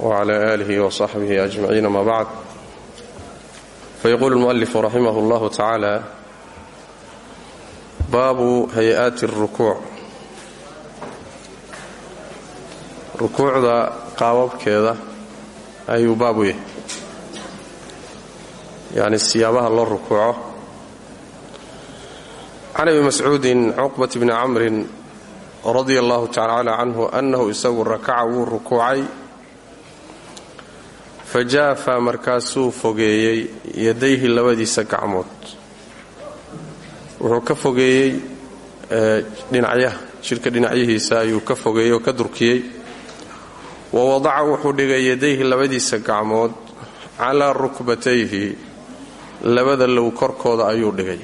وعلى آله وصحبه أجمعين ما بعد فيقول المؤلف رحمه الله تعالى باب هيئات الركوع rukuucda qaababkeeda ayuu baabu yahay yani siyaabaha loo rukuuco can abi mascuudin cuqbat bni camrin radia allahu tacala canhu annahu isagu rakaca wuu rukuucay fajaafa markaasuu fogeeyey yadayhi labadiisa gacmood. Wuxuu ka fogeeyey dhinacyaha jidhka dhinacyihiisa ayuu ka fogeeyey oo ka durkiyey. Wa wadaca wuxuu dhigay yadayhi labadiisa gacmood calaa rukbatayhi labada low korkooda ayuu dhigay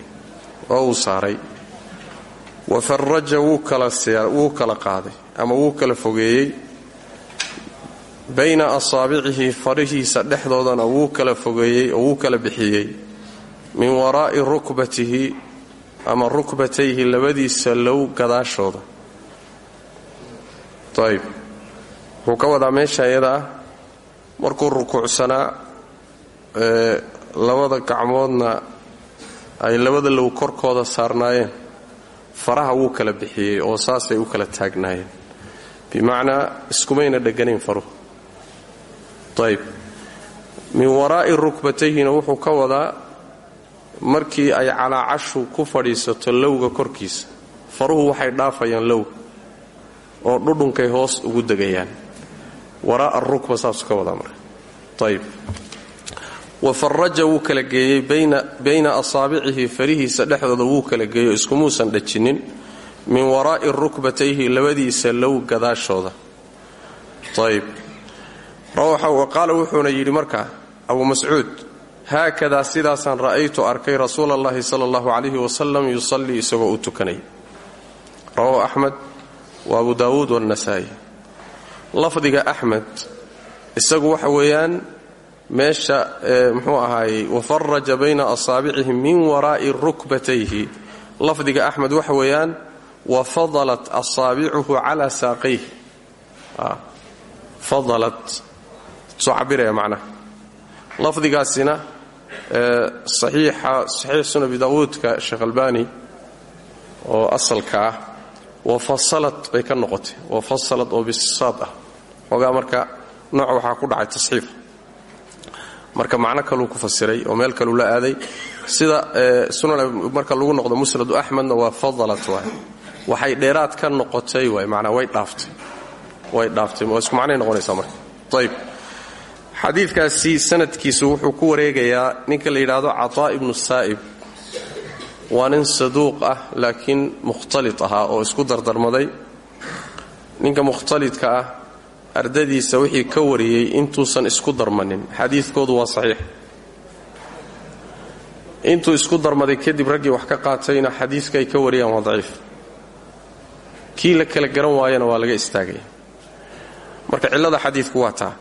oo uu saaray. Wa faraja wuu kala qaaday ama wuu kala fogeeyey bayna asaabicihi farihiisa dhexdoodana wuu kala fogeeyey oo wuu kala bixiyey. Min waraa'i rukbatihi ama rukbatayhi labadiisa low gadaashooda. Ayb wuxuu ka wadaa meesha iyada ah. Markuu rukuucsanaa labada gacmoodna ay labada low korkooda saarnaayeen faraha wuu kala bixiyey oo saasay u kala taagnaayeen. Bimacnaa iskumayna dheganayn faruhu ayb. Min waraa'i rukbatayhina wuxuu ka wadaa markii ay calaacashu ku fadhiisato lowga korkiisa. Faruhu waxay dhaafayaan lowga oo dhudhunkay hoos ugu degayaan. Waraa'a rukba saasuu ka wadaa marka. Ayb. Wa faraja wuu kala geeyey bayna asaabicihi farihiisa dhexdooda wuu kala geeyey oo iskumuusan dhajinin. Min waraa'i rukbatayhi labadiisa low gadaashooda qaala wuxuuna yidhi markaa abu mascuud haakadaa sidaasaan ra'aytu arkay rasuula allahi sala allahu calayhi wasalam yusallii isagoo u tukanaya rawahu axmed wa abu daawuud waannasaa'i lafdiga axmed isagu waxa weeyaan meesha muxuu ahaayey wafaraja bayna asaabicihi min waraa'i rukbatayhi. Lafdiga axmed waxa weeyaan wafadalat asaabicuhu calaa saaqayh fadalat soo cabiraya macnaha lafdigaasina saxiix sunan abi daawuudka sheekh albani oo asalka ah wafasalat bay ka noqotay. Wafasalat oo bisisaad ah. Xoogaa marka nooc waxaa ku dhacay tasxiif. Marka macno kaluu ku fasiray oo meel kaluu la aaday sida sunan marka lagu noqdo musnadu axmedna waa fadalat waay. Waxay dheeraad ka noqotay waay manaa way dhaaftay. Way dhaaftay. Waa isku macnay noqonaysaa marka. Ayb xadiidkaasi sanadkiisu wuxuu ku wareegayaa ninka la yidhaahdo cataa ibnu saa'ib. Waa nin saduuq ah laakiin mukhtalit ahaa oo isku dardarmaday. Ninka mukhtalidka ah ardadiisa wixii ka wariyey intuusan isku darmanin. Xadiidkoodu waa saxiix. Intuu isku darmaday kadib raggii wax ka qaatayna xadiidka ay ka wariyaan waa daciif. Kii la kala garan waayana waa laga istaagaya marka cillada xadiidku waa taa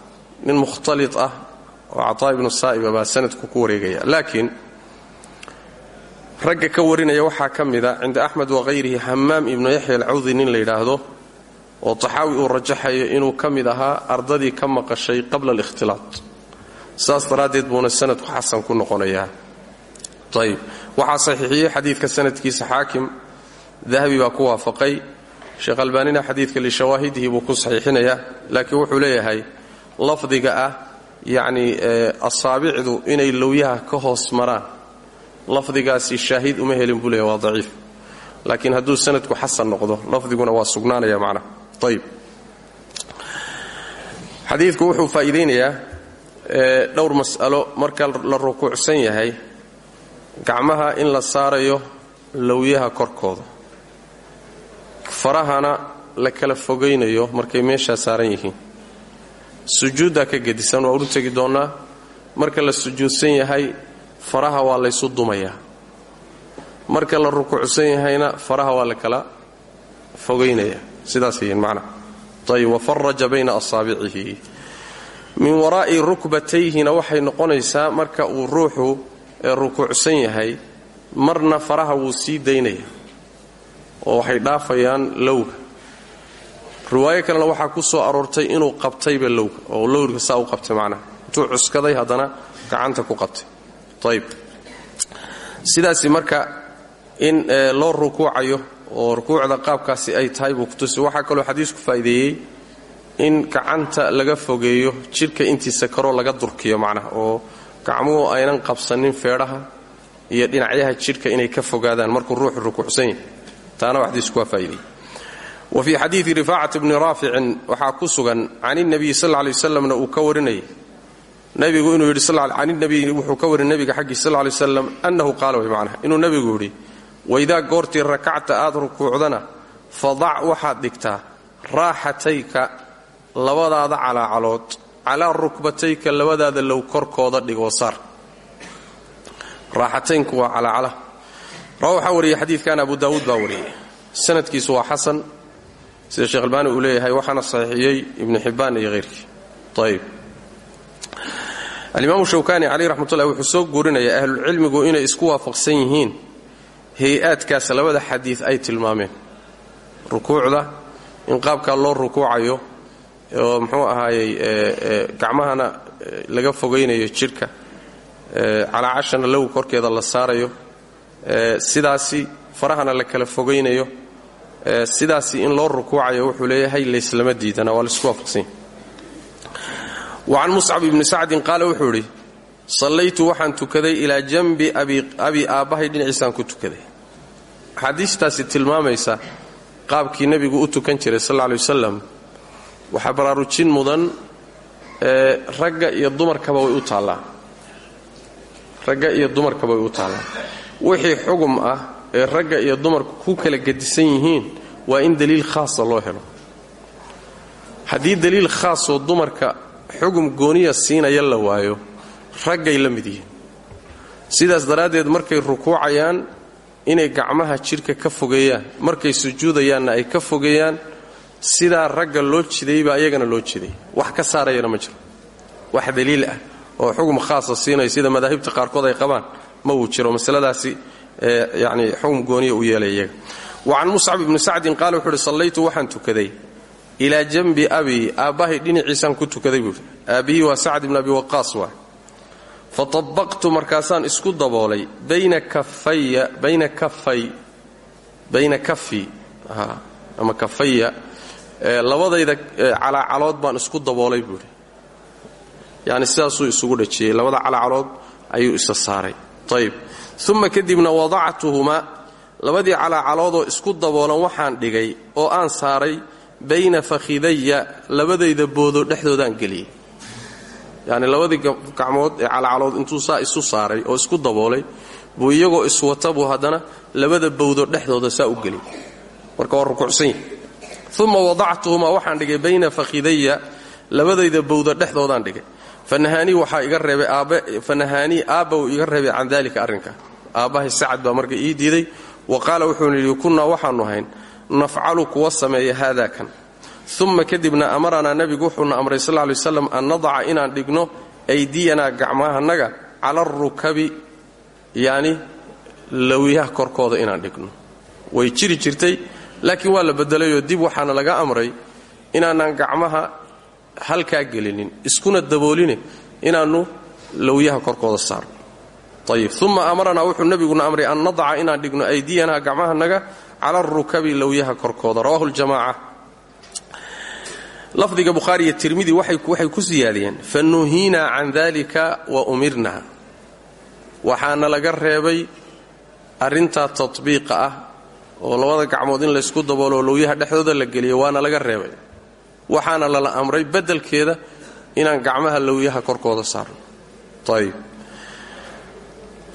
nin mukhtalit ah oo cataa ibnu saa'iba baa sanadku ku wareegaya. Laakiin ragga ka warinaya waxaa ka mida cinda axmed wakhayrihi hamaam ibnu yaxya alcawdi nin la yidhaahdo oo taxaawi uu rajaxayo inuu ka mid ahaa ardadii ka maqashay qabla alikhtilaat. Saas daraaddeed buuna sanadku xasan ku noqonayaa. Ayb waxaa saxiixiyey xadiidka sanadkiisa xaakim. Dahabi baa ku waafaqay. Sheekh albaanina xadiidka buu ku saxiixinayaa. Laakiin wuxuu leeyahay lafdiga ah yacnii asaabicdu inay lowyaha ka hoos maraan. Lafdigaasi shaahid uma helin buu leeyahy waa daciif. Laakiin hadduu sanadku xasan noqdo lafdiguna waa sugnaanaya macnaha ayb xadiidku wuxuu faa'iidaynayaa dhowr mas'alo marka la rukuucsan yahay gacmaha in la saarayo lowyaha korkooda. Farahana la kala fogaynayo markay meeshaa saaran yihiin sujuuddaa ka gedisan waa ulu tegi doonnaa marka la sujuudsan yahay faraha waa laysu dumayaa marka la rukuucsan yahayna faraha waa la kala fogaynaya sidaas yihiin macnaha ayb wafaraja bayna asaabicihi min waraa'i rukbatayhina waxay noqonaysaa marka uu ruuxu rukuucsan yahay marna faraha wuu sii daynaya. Oo waxay dhaafayaan lowga riwaayo kalena waxaa ku soo aroortay inuu qabtayba lowga oo lowrka saa u qabtay macnaha. Intuu cuskaday haddana gacanta ku qabtay. Ayb sidaasi marka in loo rukuucayo oo rukuucda qaabkaasi ay tahay buu kutusi waxaa kaloo xadiisku faa'iideeyey in gacanta laga fogeeyo jidhka intiisa karoo laga durkiyo macnaha oo gacmuhu aynan qabsanin feedhaha iyo dhinacyaha jidhka inay ka fogaadaan markuu ruuxu rukuucsan yahay. Taana xadiisku waa faa'ideeyey wa fii xadiidi rifaacati bni raaficin waxaa ku sugan can inabiyi sal lay wasalamna uu ka warinayay. Nabigu inuu yidhi can inabiy wuxuu ka warin nabiga xaggii sal lay waslam annahu qaala way macnaha inuu nabigu yidhi waidaa goortii rakacta aad rukuucdana fadac waxaad dhigtaa raaxatayka labadaada calaacalood calaa rukbatayka labadaada low korkooda dhigoo saar. Raaxataynku waa calaacala. Rawa waxaa wariyey xadiidkan abu daawuud baa sida sheekh albaani uu leeyahay waxaana saxiixiyey ibnu xibbaan iyo hayrkii ayb alimaamu shawkaani caleyh raxmatullahi wuxuu soo guurinayaa ahlulcilmigu inay isku waafaqsan yihiin hay'aadkaas labada xadiid ay tilmaameen. Rukuucda in qaabkaa loo rukuucayo oo muxuu ahaayey gacmahana laga fogaynayo jidhka calaacashana low korkeeda la saarayo sidaasi farahana la kala fogaynayo sidaasi in loo rukuucayo wuxuu leeyahay layslama diidana waa la isku waafaqsanya wacan muscab ibni sacdin qaale wuxuu idhi sallaytu waxaan tukaday ilaa janbi abi aabbahay dhinaciisaan ku tukaday. Axaadiistaasi tilmaamaysa qaabkii nebigu u tukan jiray sal lla lay wasalam waxaa baraarujin mudan ragga iyo dumarkaba way u taallaa ragga iyo dumarkaba way u taallaa wixii xugum ah ragga iyo dumarku ku kala gedisan yihiin waa in daliil khaasa loo helo. Haddii daliil khaasoo dumarka xugum gooniya siinaya la waayo raggay la mid yihiin. Sidaas daraaddeed markay rukuucayaan inay gacmaha jidhka ka fogeeyaan markay sujuudayaanna ay ka fogeeyaan sidaa ragga loo jidaybaa ayagana loo jiday wax ka saarayana ma jiro. Wax daliil ah oo xugum khaasa siinaya sida madaahibta qaarkood ay qabaan ma uu jiro. Masaladaasi yani xugum gooniya u yeelay iyaga. Wa can muscab ibni sacdin qaala wuxuu uhi sallaytu waxaan tukaday ilaa janbi abii aabbahay dhinaciisaan ku tukaday buuhi aabbihii waa sacd ibn abi waqaas waa. Fatabaqtu markaasaan isku daboolay bayna kafaya bayna kafay bayna kafi ama kafaya labadayda calaacalood baan isku daboolay buuhi yani sidaasuu isugu dhajiyey labada calaacalood ayuu isa saaray. Ayb uma kadibna wadactuhumaa labadii calaacaloodoo isku daboolan waxaan dhigay oo aan saaray bayna fakhidaya labadayda boodo dhexdoodaan geliyey. Yacni labadii gacmood ee calacalood intuu saa isu saaray oo isku daboolay buu iyagoo iswata buu haddana labada bowdo dhexdooda saa u geliyey. Marka waa rukuucsan yahi uma wadactuhumaa waxaan dhigay bayna fakhidaya labadayda bowdo dhexdoodaan dhigay fanahaanii waxaa iga reebay aabbe fanahaanii aabba uu iga reebay can daalika arrinka. Aabbahay sacad baa marka ii diiday wa qaala wuxuuna yidhi kunnaa waxaannu ahayn nafcalu kuwa sameeya haada kan. Uma kadibna amaranaa nebigu wuxuuna amray sal lay waslam an nadaca inaan dhigno aydiyanaa gacmahanaga cala arukabi yacni lawyaha korkooda inaan dhigno. Way jiri jirtay laakiin waa la bedelayoo dib waxaana laga amray inaanaan gacmaha halkaa gelinin iskuna dabooline inaannu lawyaha korkooda saarno. Ayib uma amaranaa wuxuu nebiguna amray an nadaca inaan dhigno aydiyanaa gacmahanaga cala arukabi lawyaha korkooda. Rawahu ljamaaca lafdiga bukhaari iyo tirmidi waxay ku siyaadiyeen fa nuhiinaa can dalika wa umirna. Waxaana laga reebay arrintaa tatbiiqa ah oo labada gacmood in laysku daboolo lowyaha dhexdooda la geliyo waana laga reebay waxaana lala amray beddelkeeda inaan gacmaha lowyaha korkooda saarno. Ayib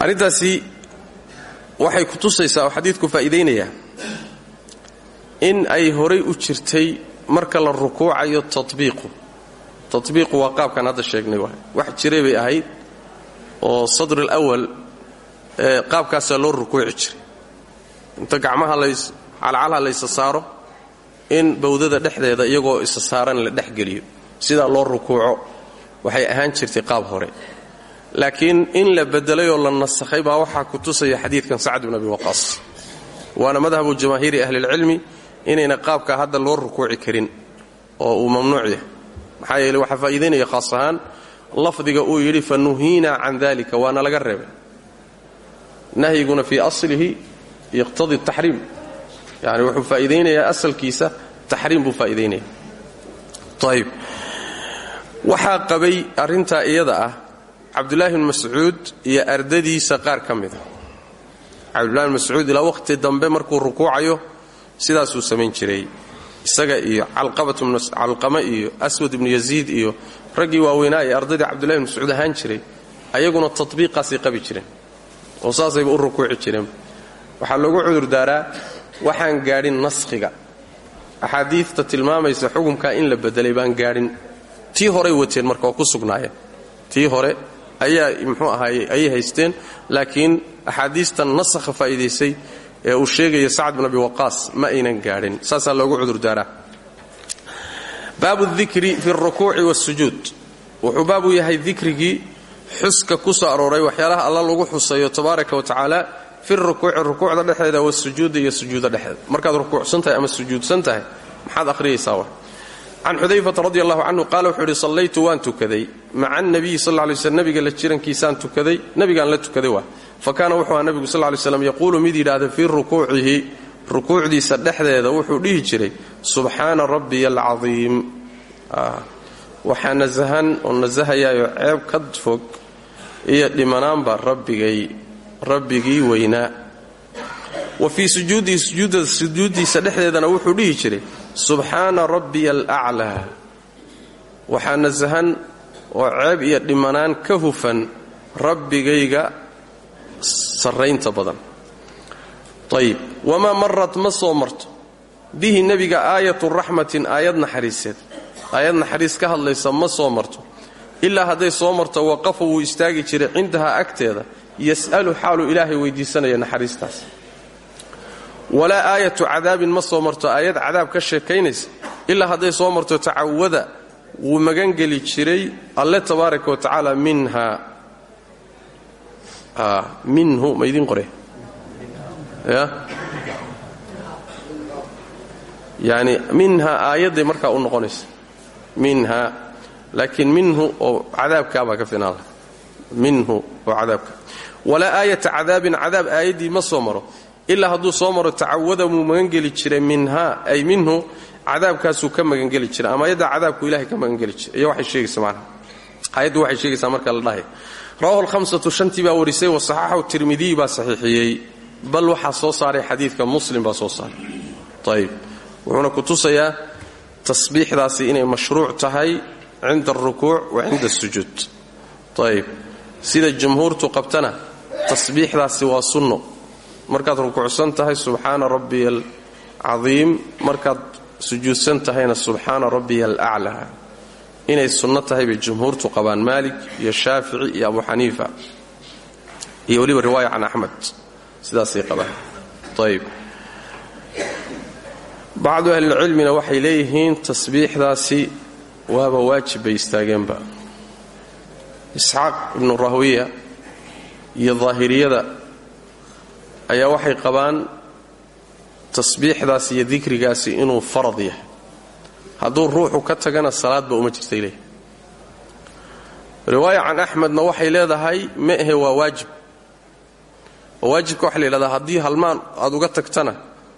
arrintaasi waxay ku tusaysaa oo xadiidku faa'iidaynayaa in ay horay u jirtay marka la rukuucayo tatbiiqu. Tatbiiqu waa qaabkan hadda sheegnay waay. Wax jiray bay ahayd oo sadri alawal qaabkaasaa loo rukuuci jiray. Inta gacmaha lays calcalha laysa saaro in bawdada dhexdeeda iyagoo isa saaran la dhexgeliyo sidaa loo rukuuco waxay ahaan jirtay qaab hore. Laakiin in la bedelay oo la nasakhay baa waxaa ku tusaya xadiidkan sacd bin abi waqaas waana madhabu jamaahiiri ahlilcilmi inayna qaabka hadda loo rukuuci karin oo uu mamnuuc yahay. Maxaa yeele waxaa faa'iidaynaya khaas ahaan lafdiga uu yidhi fa nuhiina can dalika waana laga reebay. Nahyiguna fii aslihi yaqtadi taxriim yani wuxuu faa'iidaynayaa asalkiisa taxriim buu faa'iidaynaya ayib waxaa qabay arrintaa iyada ah cabdullaahi bn mascuud iyo ardadiisa qaar ka mida cabdullahi bn mascuud ilaa wakhti dambe markuu rukuucayo sidaasuu samayn jiray. Isaga iyo calqama iyo aswad ibnu yaziid iyo raggii waaweynaa ee ardaydii cabdullahi bn mascuud ahaan jiray ayaguna tatbiiqaasay qabi jireen. Oo saasayba u rukuuci jireen. Waxaa loogu cudurdaaraa waxaan gaadhin naskhiga. Axaadiidta tilmaamaysa xukumkaa in la bedelay baan gaadhin. Tii horay wateen marka oo ku sugnaayeen tii hore ayaa muxuu ahaaye ayay haysteen laakiin axaadiistan nasakha faa'iidaysay ee uu sheegaya sacad bin abi waqaas ma aynan gaadhin. Saasaa loogu cudurdaaraa baabu dikri fi alrukuuci waasujuud wuxuu baabu yahay dikrigii xuska ku soo arooray waxyaalaha alla lagu xusayo tabaaraka wa tacaala fi rukuuci rukuucda dhexdeeda wasujuudi iyo sujuudda dhexdeeda markaad rukuucsan tahay ama sujuudsan tahay maxaad akhriyaysaa wa can xudayfata radi allahu canhu qaala wuxuu yidhi sallaytu waan tukaday. Maca annabiyi sal lay slm nabiga la jirankiisaan tukaday nabigaan la tukaday waa. Fa kaana wuxuu aha nabigu sal ly slam yaquulu mid yidhaahda fii rukuucihi rukuucdiisa dhexdeeda wuxuu dhihi jiray subxaana rabbiya alcadiim. Waxaa nasahan oo nasahayaayo ceeb ka fog iyo dhimanaanba rabbigay rabbigii weynaa wa fii sujuuddiisa dhexdeedana wuxuu dhihi jiray subxaana rabbiya alaclaa waxaa nasahan oo ceeb iyo dhimanaan ka hufan rabbigayga sarraynta badan. Ayib wamaa marat ma soo marto. Bihi nebiga aayatu raxmatin aayad naxariiseed. Aayad naxariis ka hadlaysa ma soo marto. Ilaa hadday soo marto waqafa wuu istaagi jiray cindahaa agteeda yas'alu xaaluu ilaahay weydiisanaya naxariistaas. Walaa aayatu cadaabin ma soo marto aayad cadaab ka sheekaynaysa ilaa hadday soo marto tacawada wuu magangeli jiray alle tabaaraka wa tacaala minha. Minhu ma idiin qore ya? Yani minha aayadday markaa u noqonaysa. Minha laakiin minhu oo cadaabkaabaa ka finaala minhu oo cadaabka walaa aayata cadaabin cadaab aayaddii ma soo maro. Ilaa hadduu soo maro tacawada muu magangeli jiray minha ay minhu cadaabkaasuu ka magangeli jiray ama ayadda cadaabku ilahay ka magangeli jiray iyo waxay sheegaysa macnaha. Ayaddu waxay sheegaysaa marka la dhahay. Rawahu lhamsatu shantii baa warisay wasaxaxahu tirmidiy baa saxiixiyey. Bal waxaa soo saaray xadiidka muslim baa soo saaray. Ayib wuxuuna ku tusayaa tasbiixdaasi inay mashruuc tahay cinda alrukuuc wa cinda asujuud ayib sida jumhuurtu qabtana tasbiixdaasi waa sunno. Markaad rukuucsan tahay subxaana rabbiya alcadiim markaad sujuudsan tahayna subxaana rabbiya alaclaa inay sunno tahay bay jumhuurtu qabaan. Maalik iyo shaafici iyo abu xaniifa iyo weliba riwaaya can axmed. Sidaasay qabaan. Ayib bacdu ahlilcilmina waxay leeyihiin tasbiixdaasi waaba waajib bay istaageenba. Isxaaq ibnu rahwiya iyo daahiriyada ayaa waxay qabaan tasbiixdaasi iyo dikrigaasi inuu farad yahay. Hadduu ruuxu ka tagana salaadba uma jirtay leeyahy riwaaya can axmedna waxay leedahay ma ahe waa waajib. Oo waajibka waxa la yidhahdaa haddii halmaan aad uga tagtana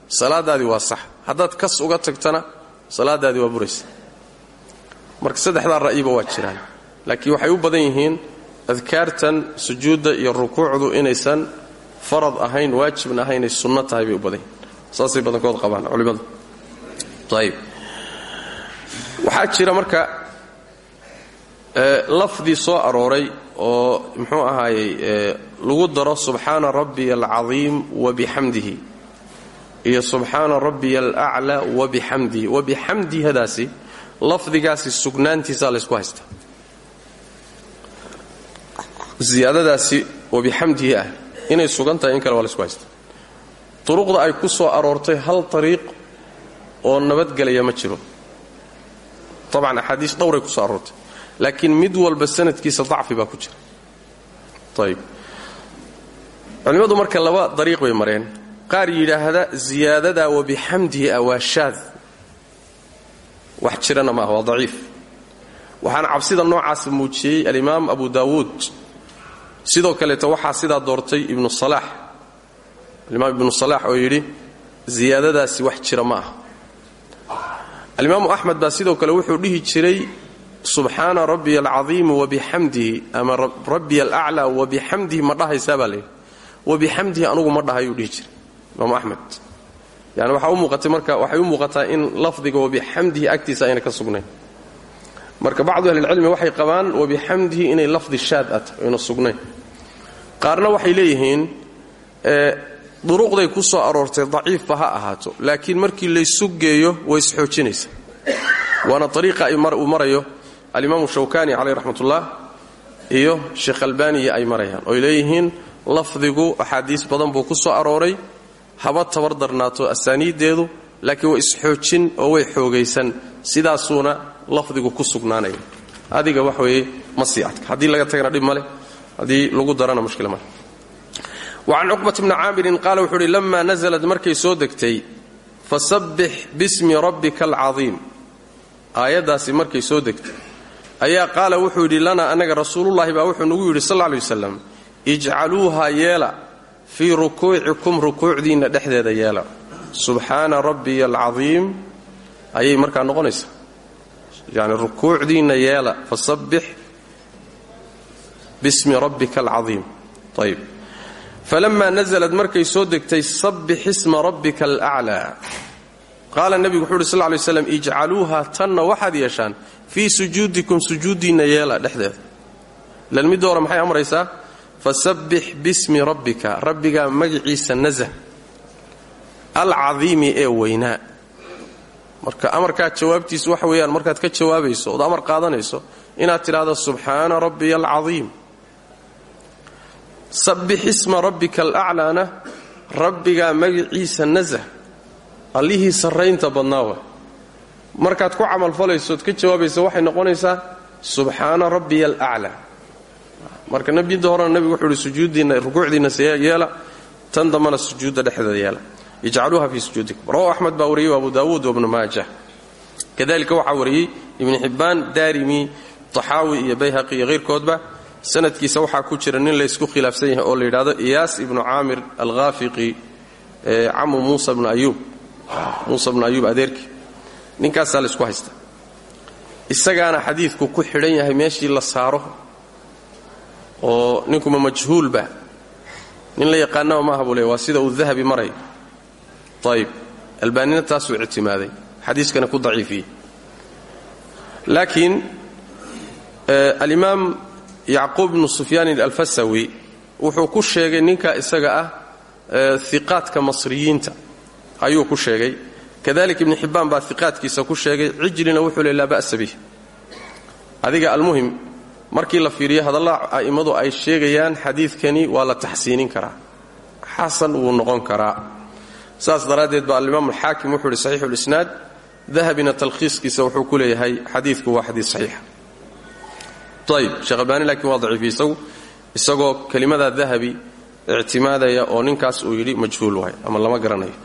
salaadaadii waa sax. Haddaad kas uga tagtana salaadaadii waa buraysa. Marka saddexdaa ra'yiba waa jiraan. Laakiin waxay u badan yihiin adkaartan sujuudda iyo rukuucdu inaysan farad ahayn waajibna ahaynay sunno tahay bay u badan saasay badankood qabaan culimmadu ayib waxaa jira marka lafdii soo arooray oo muxuu ahaayey lagu daro subxaana rabbiya alcadiim wabixamdihi iyo subxaana rabbiya alaclaa wabixamdihi wabixamdihadaasi lafdigaasi sugnaantiisaa laysku haystaa ziyaadadaasi wabixamdihi ah inay sugan tahay in kale waa laysku haystaa duruqda ay ku soo aroortay hal ariiq oo nabadgelaya ma jiro. Tabcan axaadiis dhowray ku soo aroortay laakiin mid walba sanadkiisa dacfi baa ku jira. Ayb culimmadu marka laba dariiq bay mareen. Qaar yidhaahda ziyaadada wabixamdihi ah waa shaad. Wax jirana maaha waa daciif. Waxaana cabsida noocaasa muujiyey alimaam abu daawuud sidoo kaleeto waxaa sidaa doortay ibnu salaax alimaam ibnu salaax oo yidhi ziyaadadaasi wax jira ma aha. Alimaamu axmed baa sidoo kale wuxuu dhihi jiray subxaana rabbiya alcadiimi wabixamdihi ama rabbiya alaclaa wabixamdihi ma dhahaysaa? baa layidhi wabixamdihi anugu ma dhahayuu dhihi jiray imaamu axmed yani waxaa u muuqatay marka waxay u muuqataa in lafdiga wabixamdihi agtiisa ayna ka sugnayn marka bacdu ahlilcilmi waxay qabaan wabixamdihi inay lafdi shaad ah tahay ayna sugnayn. Qaarna waxay leeyihiin duruqday ku soo aroortay daciifba ha ahaato laakiin markii laysu geeyo way isxoojinaysa waana ariiqa uu marayo alimaamu shawkani caleyh raxmatullah iyo sheekh albaniya ay marayaan oy leeyihiin lafdigu axaadiis badan buu ku soo arooray haba tabar darnaato asaaniiddeedu laakiin way isxoojin oo way xoogaysan sidaasuuna lafdigu ku sugnaanaya adiga wax weeye ma sii laga tagana dhib maleh haddii lagu darana mushkila maleh wacan cuqbat bni caamirin qaala wuxuu uhi lamma nasalad markay soo degtay fasabbix bismi rabbika alcadiim aayaddaasi markay soo degtay ayaa qaala wuxuu yidhi lana annaga rasuulullaahi baa wuxuu nagu yidhi sal ley waslam ijcaluuha yeela fii rukuucikum rukuucdiinna dhexdeeda yeela. Subxaana rabbiya alcadiim ayay markaa noqonaysaa yani rukuucdiinna yeela fasabbix bismi rabbika alcadiim. Ayb falamaa nasalad markay soo degtay sabbix isma rabbika alaclaa. Qaala nebigu wuxuu uhi sal lay slam ijcaluuha tanna waxaad yeeshaan fii sujuudikum sujuuddiinna yeela dhexdeeda. Ilan midda maxay amraysaa? Fasabbix bismi rabbika rabbigaa magiciisa nasah alcadiimi ee weynaa marka amarkaa jawaabtiisu waxa weeyaan markaad ka jawaabayso ood amar qaadanayso inaad tidhaahdo subxaana rabbiya alcadiim sabbix isma rabbika alaclaana rabbigaa magiciisa nasah allihii sarraynta badnaa wa markaad ku camalfalaysood ka jawaabayso waxay noqonaysaa subxaana rabbiya alaclaa marka nabiyadda horena nebigu wuxuu uhi sujuuddiinna rukuucdiinna tan dambana sujuudda dhexdeeda yeela ijcaluuha fii sujuudikum. Rawahu axmed baa wariyey abu daawuud wabnu maaja kadalika waxaa wariyey ibnu xibbaan daarimi taxaawi iyo bayhaqi iyo hayrkoodba sanadkiisa waxaa ku jira nin laysku khilaafsan yahay oo la yidhahdo iyaas ibnu caamir alghaafiqi camu muusa bnu ayuub. Muusa bnu ayuub adeerkii. Ninkaasaa laysku haysta isagaana xadiidku ku xidhan yahay meeshii la saaro oo ninkuma majhuulba nin la yaqaanaba maaha buu le waa sida uu dahabi marayo ayib albaanina taasuu ictimaaday xadiiskana ku daciifiyey laakiin alimaam yacquub bnu sufyaanin alfasawi wuxuu ku sheegay ninka isaga ah iqaadka masriyiinta ayuu ku sheegay kadalika ibnu xibbaan baa iqaadkiisa ku sheegay cijlina wuxuu le laa ba'sa bih adiga almuhim markii la fiiriyo hadalla a'immadu ay sheegayaan xadiidkani waa la taxsiinin karaa xasan wuu noqon karaa saas daraaddeed baa alimaam alxaakim wuxuu ihi saxiixu lisnaad dahabina talkhiiskiisa wuxuu ku leeyahay xadiidku waa xadiid saxiixa ayb sheekh albaani laakiin waa daciifiy isagu isagoo kelimadaa dahabi ictimaadaya oo ninkaas uu yidhi majhuul waay ama lama garanayo.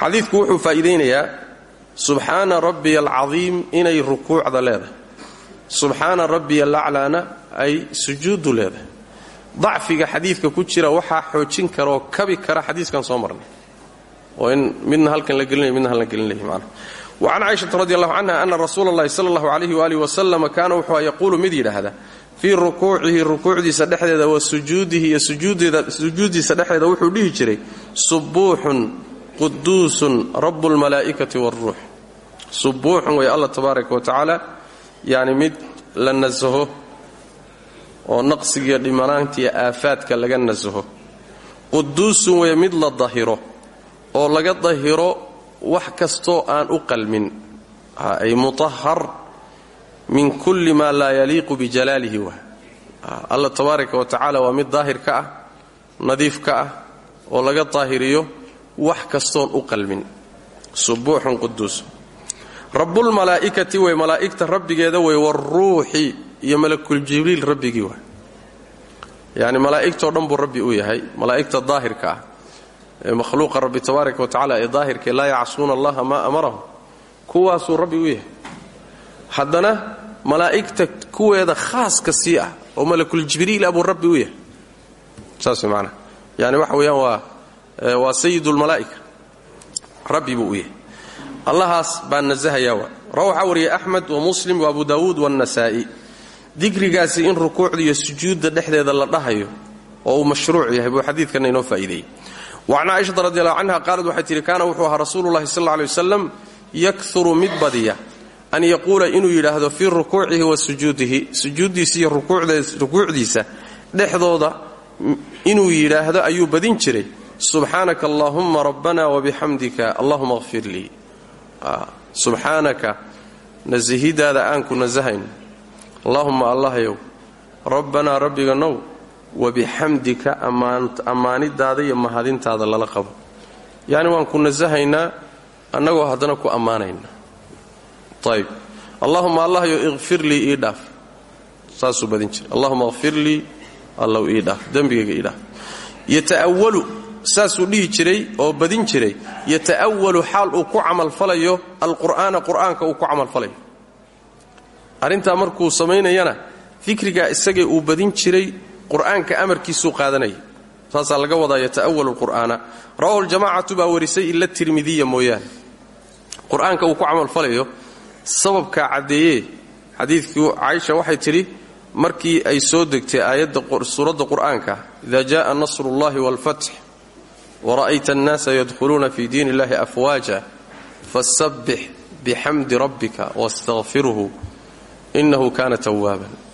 Xadiidku wuxuu faa'iidaynayaa subxaana rabbiya alcadiim inay rukuucda leedahay. Subxaana rabbiya alaclaana ay sujuuddu leedahay. Dacfiga xadiidka ku jira waxaa xoojin kara oo kabi kara xadiiskan soo marnay oo in midna halkan la gelinaya midna halkan gelinaya maana wacan caaishata radi allahu canha ana rasuula allahi sala allahu calayhi kaana wuxuu yaquulu mid yidhaahda fii rukuucihi rukuucdiisa dhexdeeda wa sujuudihi iyo sujuuddiisa dhexdeeda wuxuu dhihi jiray subuuxun quduusun rabu lmalaa'ikati waaruux subuuxun way allah tabaaraka wa tacaala yacni mid la nasaho oo naqsigiiyo dhimanaantiiyo aafaadka laga nasaho. Quduusun way mid la dahiro oo laga dahiro wax kastoo aan u qalmin. Ay mutahar min kulli maa laa yaliiqu bijalaalihi wa. Alla tabaaraka wa tacaala waa mid daahir ka ah nadiif ka ah oo laga daahiriyo wax kastoon u qalmin. Subuuxun quduus rabbulmalaa'ikati wey malaa'igta rabbigeeda wey waruuxi iyo malakul jibriil rabbigii wa. Yacni malaa'igtoo dhan buu rabbi u yahay malaa'igta daahirka ah makhluuqa rabbi tabaaraka wa tacala ee daahirkae laa yacsuuna allaha maa amarahum kuwaasuu rabbi u yahay. Haddana malaa'igta kuweeda khaaska sii ah oo malakul jibriil ah buu rabbi u yahay. Saas way macnaha yani waxa weeyaan waa sayidulmalaa'ika rabbi buu u yahay. Allahaas baan nasahayaa waa. Ra waxaa wariyay axmed wa muslim wa abu daawuud waannasaa'i dikrigaasi in rukuucda iyo sujuudda dhexdeeda la dhahayo oo uu mashruuc yahay buu xadiidkana inoo faa'iideeyey wacan caaishata radi allahu canha qaalad waxay tihi kaana wuxuu ahaa rasuululahi sal alla alay wasalam yakuru mid badiya an yaquula inuu yidhaahdo fii rukuucihi wa sujuudihi sujuuddiisa iyo rukuucdiisa dhexdooda inuu yidhaahdo ayuu badin jiray subxaanaka allaahumma rabbana wabixamdika allahuma qfir lii subxaanaka nasihidaada aan ku nasahayno allaahumma allahyow rabbanaa rabbiga now wabixamdika ammaanidaada iyo mahadintaada lala qabo. Yacni waan ku nasahaynaa annagoo haddana ku ammaanaynaa ayb allahuma allahyo ikfir lii ii dhaaf. Badin jiray. Allahuma ikfir lii allow ii dhaaf. Dembigayga yata'awalu saasuu dhihi jiray oo badin jiray. Yata'awalu xaal uu ku camalfalayo alqur'aana qur'aanka uu ku camalfalayo arrintaa markuu samaynayana fikrigaa isagee uu badin jiray qur'aanka amarkiisuu qaadanaya saasaa laga wadaa yata'awalu lqur'aana rawahu ljamacatu baa warisay ila tirmidiya mooyaane. Qur'aanka uu ku camalfalayo sababkaa caddeeyee xadiidkii caaisha waxay tidhi markii ay soo degtay aayadda suuradda qur'aanka ida jaءa nasrullahi wاlfatx wara'ayta annaasa yadkhuluuna fi diin illahi afwaaja fasabbix bixamdi rabbika wastakfirhu innahu kana tawaaban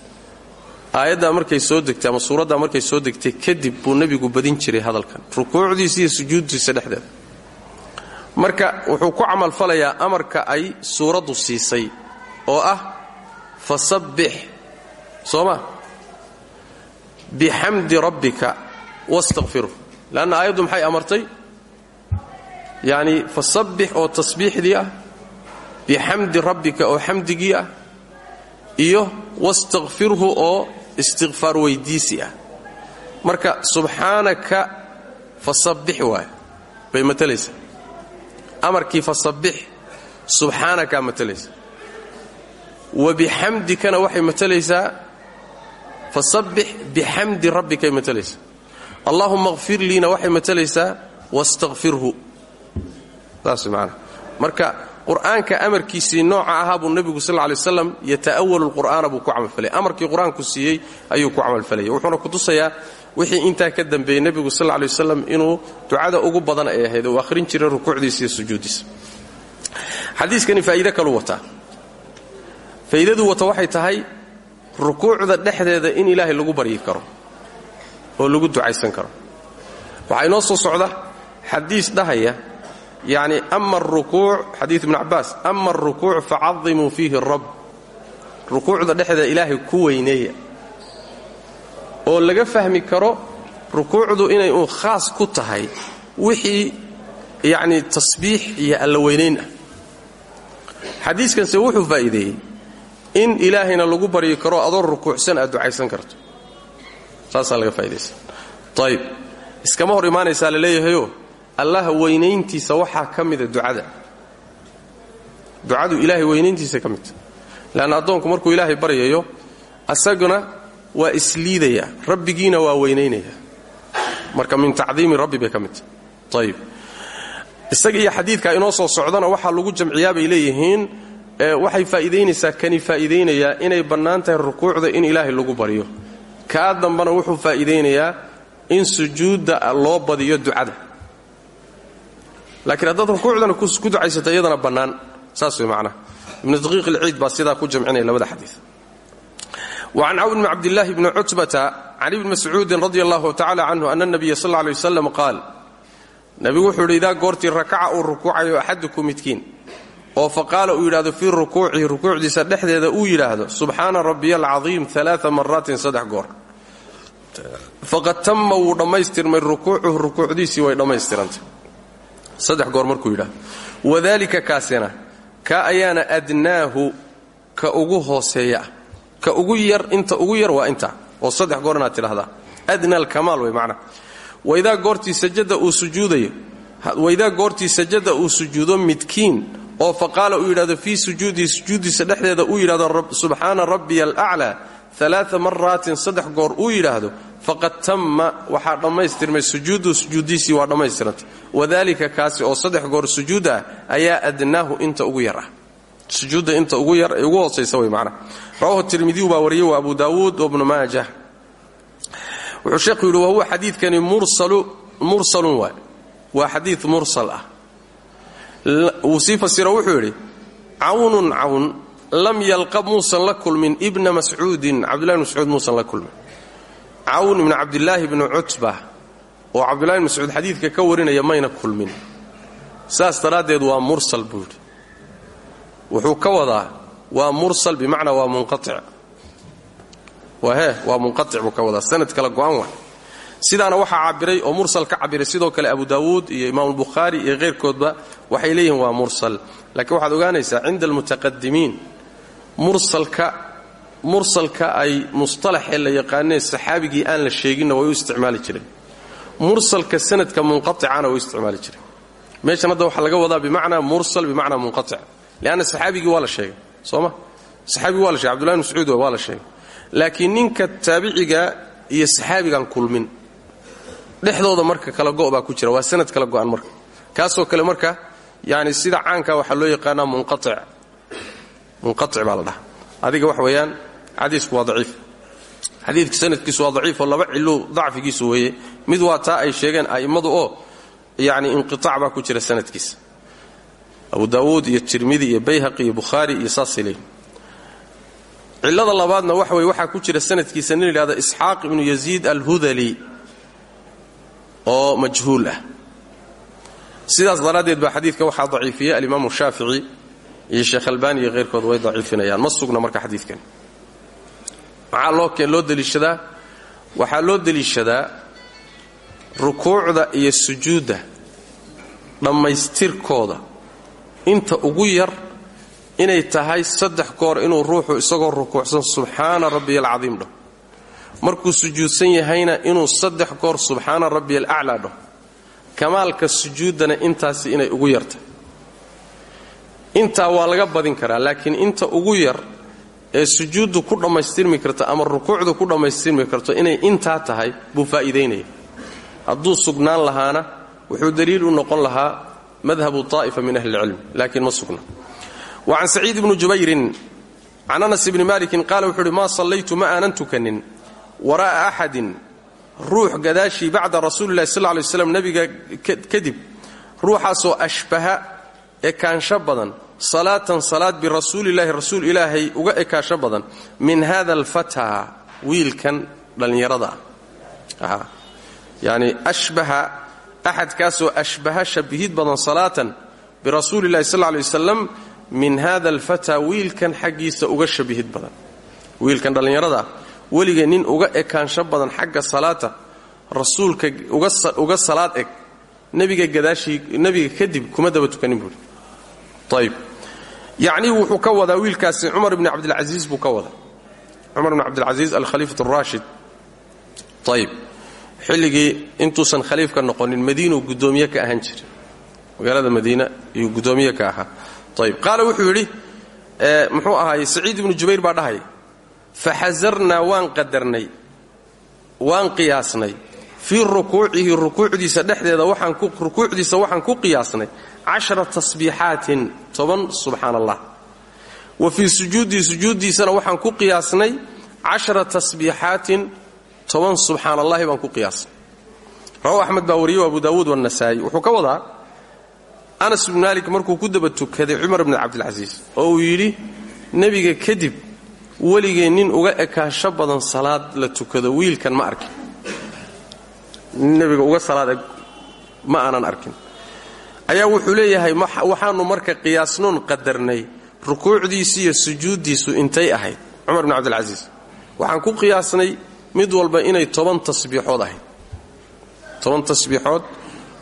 aayaddaa markay soo degtay ama suuraddaa markay soo degtay kadib buu nebigu badin jiray hadalkan. Rukuucdiisa iyo sujuuddiisa dhexdeeda. Marka wuxuu ku camalfalayaa amarka ay suuraddu siisay oo ah fasabbix soo ma bixamdi rabbika wastakfirhu leanna aayaddu maxay amartay? Yacni fasabbix oo tasbiixdii ah bixamdi rabbika oo xamdigii ah iyo wastakfirhu oo istikfaar weydiisi ah. Marka subxaanaka fasabbix waay. Bay matalaysaa amarkii fasabbix subxaanakaa matalaysa wa bixamdikana waxay matalaysaa fasabbix bixamdi rabbikay matalaysaa allaahumma kfir liina waxay matalaysaa wastakfirhu saas maanaa marka qur'aanka amarkiisii nooca ahaa buu nebigu sal ly waslam yata'awalu lqur'aana buu ku camalfalay. Amarkii qur'aanku siiyey ayuu ku camalfalayay wuxuuna kutusayaa wixii intaa ka dambeeyey nebigu sal lay waslam inuu ducada ugu badan ay ahayd uu akhrin jiray rukuucdiisa iyo sujuuddiisa. Xadiiskani faa'iide kaluu wataa faa'iidaduu wata waxay tahay rukuucda dhexdeeda in ilaahay lagu baryi karo oo lagu ducaysan karo. Waxaa inoo soo socda xadiis dhahaya yacni ama arukuuc xadiid ibnu cabbaas ama arukuuc facadimuu fiihi rabb rukuucda dhexdeeda ilaahay ku weyneeya. Oo laga fahmi karo rukuucdu inay uun khaas ku tahay wixii yacni tasbiix iyo alla weynayn ah xadiiskanse wuxuu faa'iideeyey in ilaahayna lagu baryi karo adoo rukuucsan aad ducaysan karto. Saasaa laga faa'idaysa ayib iskama hor imaanaysaa la allah weynayntiisa waxaa ka mida ducada. Ducadu ilaahay weynayntiisa ka midta markuu ilaahay baryayo asaguna waa isliidaya rabbigiina waa weynaynaya. Marka min tacdiimi rabbi bay ka isaga iyo xadiidka inoo soo socdana waxaa lagu jamciyaa bay leeyihiin waxay faa'iidaynaysaa kani faa'iidaynayaa inay bannaan tahay rukuucda in ilaahay lagu baryo kaa dambana wuxuu faa'iidaynayaa in sujuudda loo badiyo ducada laakiin haddaad rukuucdana ku ducaysata iyadana bannaan saas way macnaha. Ibnu daqiiq ilciid baa sidaa ku jamcinaya labada xadiid wacan cawn bni cabdillaahi bni cutbata can ibni mascuudin radi allahu tacala canhu ana nabiya sal lay waslam qaal nebigu wuxuu yidhi idaa goortii rakaca uu rukuucayo axaduku midkiin oo fa uu yidhahdo fii rukuucihi rukuucdiisa dhexdeeda uu yidhaahdo subxaana rabbiya alcadiim alaaa maraatin saddex goor. Faqad tamma wuu dhammaystirmay rukuucuhu rukuucdiisii way dhammaystirantay saddex goor markuu yidhahdo wadaalika kaasina ka ayaana adnaahu ka ugu hooseeya ah ka ugu yar inta ugu yar waa inta. Oo saddex goor inaad tidhahdaa adna alkamaal wey macna. Waidaa goortii sajada uu sujuudayo waidaa goortii sajada uu sujuudo midkiin oo fa qaala uu yidhahdo fii sujuudihi sujuuddiisa dhexdeeda uu yidhahdo subxaana rabbiya alaclaa alaaa maraatin saddex goor uu yidhaahdo faqad tamma waxaa dhammaystirmay sujuudu sujuuddiisii waa dhammaystirantay. Wadaalika kaasi oo saddex goor sujuud ah ayaa adnaahu inta ugu yar ah. Sujuudda inta ugu yar ee ugu hoosaysa wey macnaha. Rawahu tirmidiyu baa wariyey wa abu daawuud wabnu maajah. Wuxuu sheekhu yidhi wahuwa xadiidkani mursalun waay. Waa xadiid mursal ah. Wuu sii wuxuu yidhi cawnun cawn lam yalqa muusan la kulmin ibna mascuudin cabdullahi bn mascuud muusan la kulmin cawn ibnu cabdilaahi bni cutba oo cabdullahi bn mascuud xadiidka ka warinaya mayna kulmin. Saas daraaddeed waa mursal buu yidhi. Wuxuu ka wadaa waa mursal bimacnaa waa munqaic waa hee waa munqaic buu ka wadaa sanad kala go'an waay. Sidaana waxaa cabiray oo mursal ka cabiray sidoo kale abu daawuud iyo imaamulbukhaari iyo keyrkoodba waxay leeyihiin waa mursal. Laakiin waxaad ogaanaysaa cinda almutaqadimiin mursalka mursalka ay mustalaxee la yaqaanee saxaabigii aan la sheeginna way u isticmaali jireen. Mursalka sanadka munqaicana way u isticmaali jireen. Meeshan hadda waxaa laga wadaa bimacnaa mursal bimacnaa munqaic leanna saxaabigii waa la sheegay soo ma? Saxaabigii waa la shegay cbdullahi bn mascuud waa laakiin ninka taabiciga iyo saxaabigan kulmin. Dhexdooda marka kala go' baa ku jira waa sanad kala go'an marka. Kaasoo kale marka yani sida caanka waxaa loo yaqaanaa munqaic munqaic baa adiga wax weeyaan xadiisku waa daciif. Xadiidka sanadkiisu waa daciifoo laba ciluu dacfigiisu weeye. Mid waa taa ay sheegeen a'immadu oo yani inqiaac baa ku jira sanadkiisa abu daawuud iyo tirmidi iyo bayhaqi iyo bukhaari iyo saasay leeyihiin labaadna waxa weye waxaa ku jira sanadkiisa nin yidhahda isxaaq ibnu yaziid alhudali oo majhuul ah. Sidaas daraaddeed baa xadiidka waxaa daciifiyey alimaamu shaafici iyo sheekh albaani iyo keyrkood way daciifinayaan. Ma marka xadiidkan maxaa loo loo deliishadaa? Waxaa loo deliishadaa rukuucda iyo sujuudda dhammaystirkooda. Inta ugu yar inay tahay saddex goor inuu ruuxu isagoo rukuucsan subxaana rabbiya alcadiim dhaho markuu sujuudsan yahayna inuu saddex goor subxaana rabbiya alaclaa dhaho kamaalka sujuuddana intaasi inay ugu yartahay intaa waa laga badin karaa laakiin inta ugu yar ee sujuuddu ku dhammaystirmi karto ama rukuucdu ku dhammaystirmi karto inay intaa tahay buu faa'iidaynaya. Hadduu sugnaan lahaana wuxuu daliil u noqon lahaa madhabu طaa'ifa min ahli اlcilm laakiin ma sugna. Wa can saciid bni jubayrin can anas bni malikin qaala wuxuu uhi maa sallaytu ma aanan tukanin. Waraa'a axadin ruux gadaashii bacda rasuuli lahi sal lay slam nebiga kadib ruuxaasoo ashbaha ekaansho badan salaatan salaad birasuulilaahi rasuul ilaahay uga ekaasho badan min hada alfataa wiilkan dhallinyarada. Ah yani ashbaha axadkaasoo ashbaha shabihid badan salaatan birasuuli llahi sal lay wasalam min hada alfataa wiilkan xaggiisa uga shabihid badan. Wiilkan dhallinyarada ah weligee nin uga ekaansho badan xagga salaata rasuulka uga salaad eg nebiga gadaashii nebiga kadib kuma daba tukanin buuri ayb yacnii wuxuu ka wadaa wiilkaasi cumar bni cabdilcasiis buu ka wadaa. Cumar bni cabdilcasiis alkhaliifat araashid ayb xilligii intuusan khaliifka noqonin madiinuu guddoomiye ka ahaan jiray. Magaalada madiina iyuu guddoomiye ka ahaa. Ayb qaala wuxuu yidhi muxuu ahaayey saciid ibnu jubayr baa dhahaya faxasarnaa waan qadarnay waan qiyaasnay. Fii rukuucihi rukuucdiisa dhexdeeda rukuucdiisa waxaan ku qiyaasnay cashara tasbiixaatin toban subxaan allah wa fii sujuudihi sujuuddiisana waxaan ku qiyaasnay cashara tasbiixaatin toban subxaan baan ku qiyaasnay rawahu axmed baa wariyo abu daawuud wanasaa'i wuxuu ka wadaa anas bnu maalik markuu ku daba tukaday cumar bni cabdilcasiis oo uu yidhi nebiga kadib weligee nin uga ekaansho badan salaad la tukado wiilkan ma arkin nin nebiga uga salaad ma aanan arkin ayaa wuxuu leeyahay waxaanu marka qiyaasnoon qadarnay rukuucdiisi iyo sujuuddiisu intay ahayd. Cumar bn cabdilcasiis waxaan ku qiyaasnay mid walba inay toban tasbiixood ahayd. Toban tasbiixood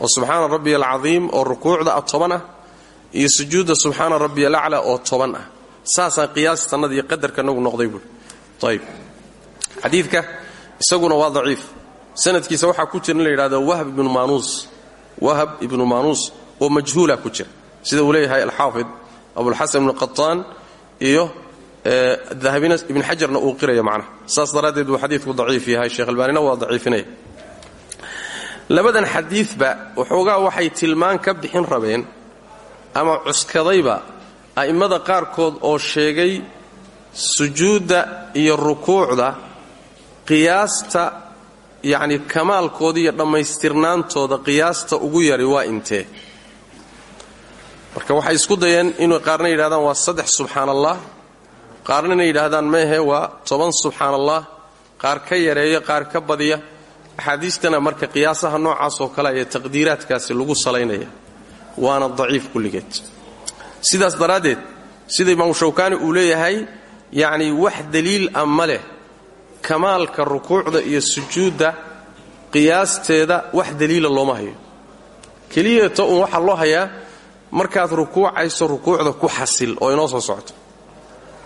oo subxaana rabbiya alcadiim oo rukuucda ah toban ah iyo sujuudda subxaana rabbiya alaclaa oo toban ah. Saasaan qiyaastannada iyo qadarkanagu noqday buui ayb xadiidka isaguna waa daciif. Sanadkiisa waxaa ku jira la yidhahdo wahb ibnu maanuus wahab ibnu maanuus oo majhuula ku jira. Sida uu leeyahay alxaafid abulxasan ibnu qataan iyo dahabina ibn xajarna uu qiraya macnaha saas daraaddeed buu xadiidku daciif yahay sheekh albaanina waa daciifinaya. Labadan xadiidba waxoogaa waxay tilmaan ka bixin rabeen ama cuskadayba a'immada qaarkood oo sheegay sujuudda iyo rukuucda qiyaasta yacni kamaalkooda iyo dhammaystirnaantooda qiyaasta ugu yari waa intee marka waxay isku dayeen inay qaarna yidhahdaan waa saddex subxaan allah qaarna inay yidhaahdaan meehe waa toban subxaan allah qaar ka yareeya qaar ka badiya. Axaadiistana marka qiyaasaha noocaas oo kale ee taqdiiraadkaasi lagu salaynaya waana daciif kulligeed. Sidaas daraaddeed sida imaamu shawkaani uu leeyahay yacni wax daliil ah ma leh. Kamaalka rukuucda iyo sujuudda qiyaasteeda wax daliila looma hayo. Keliyeeto uun waxaa loo hayaa markaad rukuucayso rukuucda ku xasil oo inoo soo socoto.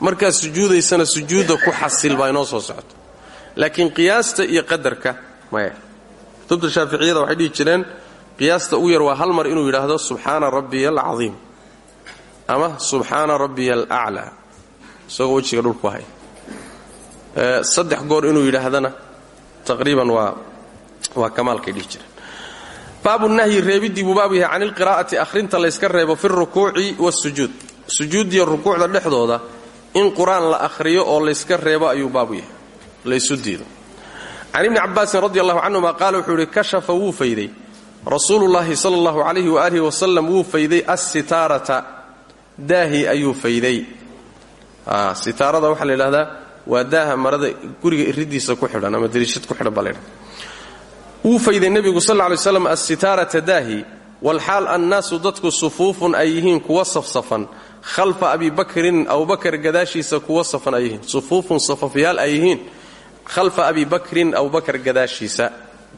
Markaad sujuudaysana sujuudda ku xasil baa inoo soo socoto. Laakiin qiyaasta iyo qadarka maya. Kutubta shaaficiyada waxay dhihi jireen qiyaasta ugu yar waa hal mar inuu yidhaahdo subxaana rabbiya alcadiim ama subxaana rabbiya alaclaa isagoo wejiga dhulku hay saddex goor inuu yidhaahdana taqriiban waa waa kamaalkay dhihi jireen baabu nahyi reebiddii buu baab yahay can ilqiraa'ati akhrinta layska reebo fi rukuuci wasujuud sujuudiyo rukuucda dhexdooda in qur'aan la akhriyo oo layska reebo ayuu baabu yahay laysu diido. Can ibni cabaasin radi allahu canhuma qaala wuxuu yidhi kashafa wuu fayday. Rasuulullaahi sala allahu calayhi waaalih wasalam wuu fayday assitaarata daahi ayuu fayday. Sitaarada waxaa la yidhahdaa waa daaha marada guriga iridiisa ku xidhan ama ku xidhan wuu fayday nebigu sal lay slam assitaarata daahi walxaal annaasu dadku sufuufun ay yihiin kuwa safsafan. Khalfa abi bakrin abubakar gadaashiisa kuwa safan ay yihiin. Sufuufun safafyaal ay yihiin. Khalfa abi bakrin abubakar gadaashiisa.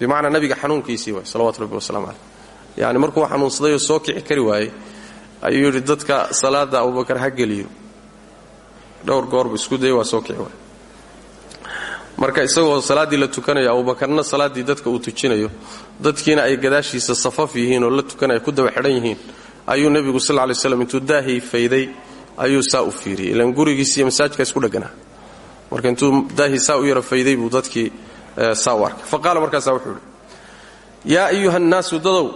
Bimacnaa nabiga xanuunkiisii waay salawatu rabbi waslamu caleyh yacni markuu xanuunsaday oo soo kici kari waayey ayuu yidhi dadka salaada abubakar ha geliyo. Dhowr goorbu isku dayay waa soo kici waay marka isagoo salaaddii la tukanayo abubakarna salaaddii dadka uu tujinayo dadkiina ay gadaashiisa safaf yihiin oo la tukanaya ku daba xidhan yihiin ayuu nebigu sal lay slam intuu daahii fayday ayuu saa u fiiriyey. Ilaan gurigiisiiyo masaajidka isku dheganaa marka intuu daahii saa u yara fayday buu dadkii saa u arkay. Fa qaala markaasaa wuxuu idhi yaa ayuha nnaasu dadow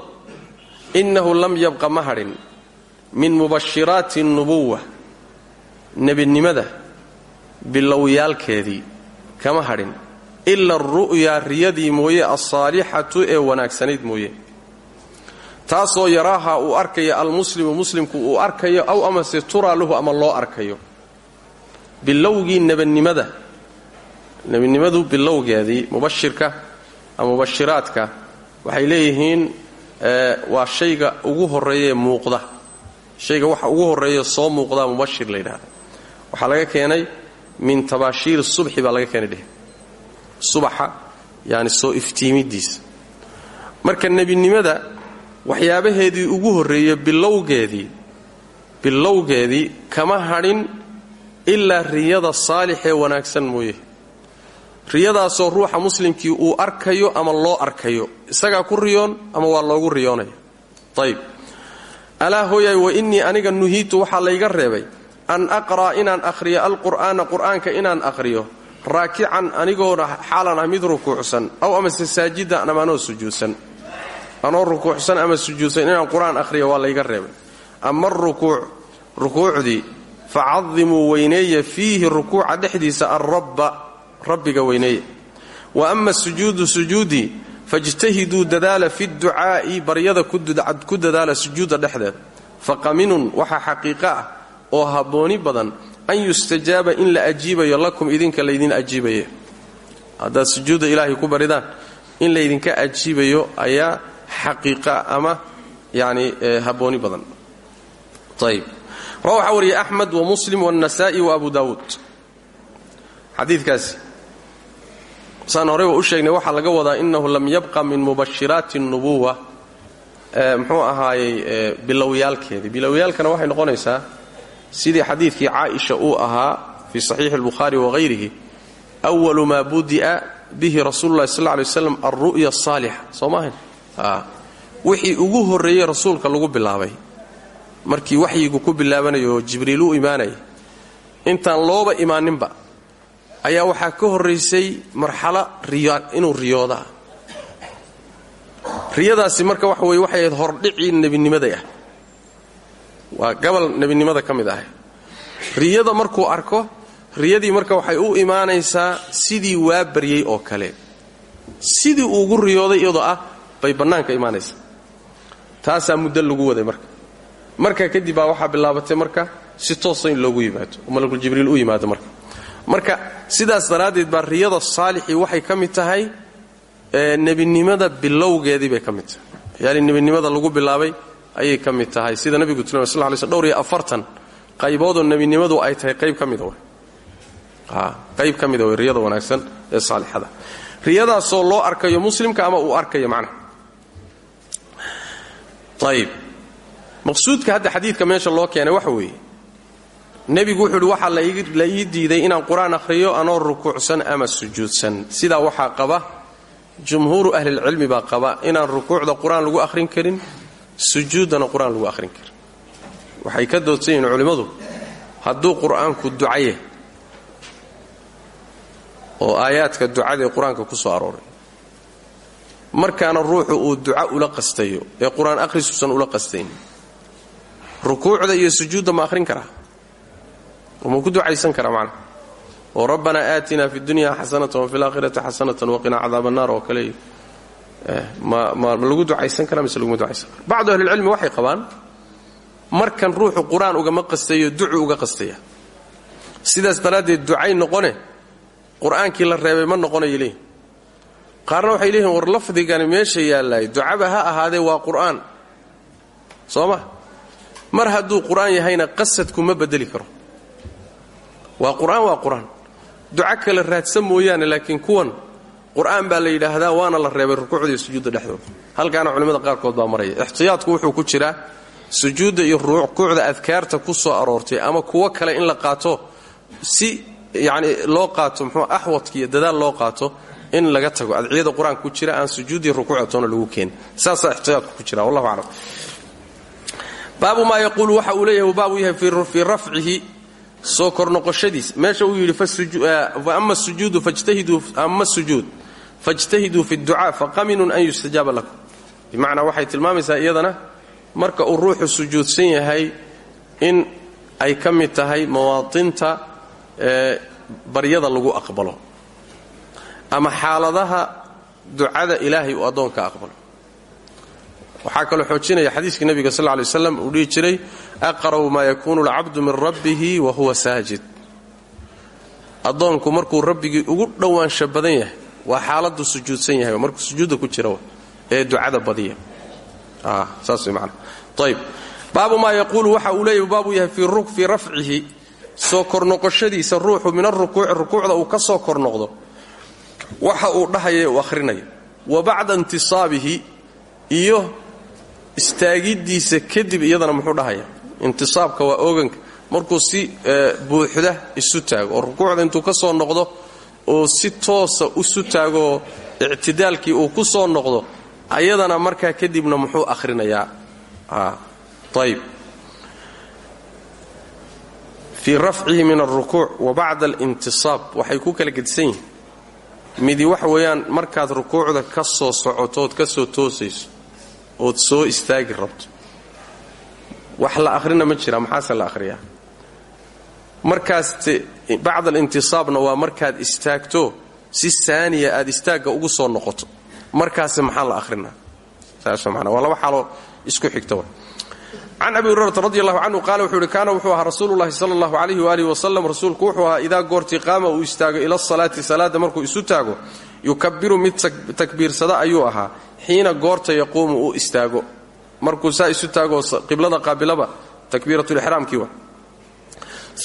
innahu lam yabqa ma hadhin min mubashiraati nubuwa nebinimada bilowyaalkeedii kama hadhin ila aru'yaa riyadii mooye alsaalixatu ee wanaagsanayd mooye. Taasoo yaraaha uu arkayo almuslimu muslimku uu arkayo aw amase turaa lahu ama loo arkayo. Bilowgii nebinimada nebinimadu bilowgeedii mubashirka ama mubashiraadka waxay leeyihiin waa shayga ugu horreeyee muuqda. Shayga waxa ugu horreeya soo muuqdaa mubashir la yidhahda waxaa laga keenay min tabaashiir subxi baa laga keenay dheh subaxa yani soo iftiimidiisa marka nebinimada waxyaabaheedii ugu horreeye bilowgeedii bilowgeedii kama hadhin ilaa riyada saalixee wanaagsan mooye. Riyadaasoo ruuxa muslimkii uu arkayo ama loo arkayo isagaa ku riyoon ama waa loogu riyoonaya ayb alaa hooyay wa innii aniga nuhiitu waxaa layga reebay an aqra'a inaan akhriyo alqur'aana qur'aanka inaan akhriyo raakican anigoona xaalan ah mid rukuucsan aw amase saajidan ama anoo sujuudsan. Anoo rukuucsan ama sujuudsan inaan qur'aan akhriyo waa layga reebay. Ama rukuuc rukuucdii facadimuu weyneeya fiihi rukuuca dhexdiisa alrabba rabbiga weyneeya wa ama sujuudu sujuudii fajtahiduu dadaala fi ducaa'i baryada ku dadaala sujuudda dhexdeeda faqaminun waxaa xaqiiqo ah oo habbooni badan an yustajaaba in la ajiibayo lakum idinka laydin ajiibaya haddaad sujuudda ilaahay ku baridaan in laydinka ajiibayo ayaa xaqiiqa ama yani eh, habbooni badan. Ayb ra waxaa wariyay axmed wa muslim waannasaa'i wa abu daawuud. Xadiikaasi saan horey u sheegnay waxaa laga wadaa innahu lam yabqa min mubashiraati الnubuwa eh, mxuu ahaayey eh, bilowyaalkeedii bilowyaalkana waxay noqonaysaa sidii xadiidkii caaisha uu ahaa fii saxiixi اlbukhaari wahayrihi أwalu maa budi'a bihi rasuulu lahi sal lay waslam alru'ya asaalixa soo maahayn wixii ugu horreeyey rasuulka lagu bilaabay. Markii waxyigu ku bilaabanayo oo jibriil u imaanaya intaan looba imaaninba ayaa waxaa ka horraysay marxalo inuu riyoodaa. Riyadaasi marka waxa weye waxay ahayd hordhicii nebinimada ah waa gabal nebinimada ka mid ahay riyada markuu arko riyadii marka waxay u imaanaysaa sidii waa baryey oo kale. Sidii ugu riyooday iyadoo ah bay bannaanka imaanaysaa. Taasaa muddo lagu waday marka. Markaa kadib baa waxaa bilaabatay marka si toosa in loogu yimaado malakuljibriil u yimaado marka. Marka sidaas daraaddeed baa riyada saalixii waxay ka mid tahay nebinimada bilowgeedii bay ka mid tahay. Yaani nebinimada lagu bilaabay ayay ka mid tahay. Sida nabigu tilmay sal lay sl dhowr iyo afartan qayboodoo nebinimadu ay tahay qayb ka mida qayb ka mida way riyada wanaagsan ee saalixada. Riyadaasoo loo arkayo muslimka ama uu arkayo macnaha ayib maqsuudka hadda xadiidka meesha loo keenay waxa weeye. Nebigu wuxuu uhi la ii diiday inaan qur'aan akhriyo anoo rukuucsan ama sujuudsan. Sidaa waxaa qaba jumhuuru ahlilcilmi baa qaba inaan rukuucda qur'aan lagu akhrin karin sujuuddana qur'aan lagu akhrin karin waxay ka doodsan yihiin culimmadu hadduu qur'aanku ducaye oo aayaadka ducadaee qur'aanka ku soo arooray markaana ruuxu uu duca ula qastayo ee qur'aan akhriisuusan ula qastayn rukuucda iyo sujuudda ma akhrin karaa? Ma ku ducaysan karaa macnaha oo rabbanaa aatinaa fi dunya xasanatan wafi laakhirati xasanatan waqinaa cadaab annaar oo kale ma ma lagu ducaysan karaa mise laguma ducaysan kara bacdu ahlilcilmi waxay qabaan markan ruuxu qur'aan ugama qastayo ducu uga qastaya sidaas daraaddeed ducay noqone qur'aankii la reebay ma noqonayo leeyihiin qaarna waxay leeyihiin war lafdigani meesha yaallaay ducaba ha ahaadee waa qur'aan. Soo ma? Mar hadduu qur'aan yahayna qasadku ma bedeli karo. Waa qur'aan waa qur'aan. Duco kale raadsan mooyaane laakiin kuwan qur'aan baa la yidhaahdaa waana la reebay rukuucda iyo sujuudda dhexdooda. Halkaana culimmada qaarkood baa maraya. Ixtiyaadku wuxuu ku jiraa sujuudda iyo rukuucda adkaarta ku soo aroortay ama kuwo kale in la qaato si yacni loo qaato muxuu axwadka dadaal loo qaato in laga tago. Adciyada qur'aanka ku jira aan sujuudiyo rukuucda lagu keenin saasaa ixtiyaadku ku jira wallahu aclam. Baabu maa yaquulu waxa uu leeyahay baabu yahay fii rafcihi soo kor noqoshadiis. Meesha uu yidhi ama sujuudu ama sujuud fajtahiduu fi ducaa faqaminun an yustajaaba lakum. Bimacnaa waxay tilmaamaysaa iyadana marka uu ruuxu sujuudsan yahay in ay ka mid tahay mawaatinta baryada lagu aqbalo. Ama xaaladaha ducada ilaahay uu addoonka aqbalo. Waxaa kaloo xoojinaya xadiiska nebiga sal ly waslam uu dhihi jiray aqrabu maa yakuunu alcabdu min rabbihi wa huwa saajid. Addoonku markuu rabbigii ugu dhowaansha badan yahay waa xaaladdu sujuudsan yahay markuu sujuudda ku jira ee ducada badiya. Saas way macana ayb baabu maa yaquulu waxa uu leeyahy baabuu yahay fii rafcihi. Soo kor noqoshadiisa ruuxu min arukuuci rukuucda uu ka soo kor noqdo waxa uu dhahaya uu ahrinayo wa bacda intisaabihi iyo istaagiddiisa kadib iyadana muxuu dhahaya. Intisaabka waa ooganka markuu si buuxda isu taago oo intuu ka soo noqdo oo si toosa isu taagoo ictidaalkii uu ku soo noqdo ayadana markaa kadibna muxuu akhrinayaa. Ayb fii rafcihi min alrukuuc wa bacda alintisaab waxay ku kala gedisan yihiin. Midi waxa weeyaan markaad rukuucda ka soo socotood ka soo toosayso ood soo istaagi rabto. Wax la akhrina ma jira maxaase la akhriyaa markaaste bacda alintisaabna waa markaad istaagto si saaniya aad istaagga ugu soo noqoto. Markaase maxaa la mana waa laba xaaloo isku xigta can abi hurayrata radi allahu canhu wuxuu ihi kaana wuxuu ahaa rasuululahi sala allahu alayhi waalihi wasalam rasuulku wuxuu ahaa idaa goortii qaama uu istaago ila salaati salaadda markuu isu taago yukabiru mid takbiirsada ayuu ahaa xiina goorta yaquumu uu istaago. Markuu saa isu taagoo qiblada qaabilaba takbiiratulixraamkii wa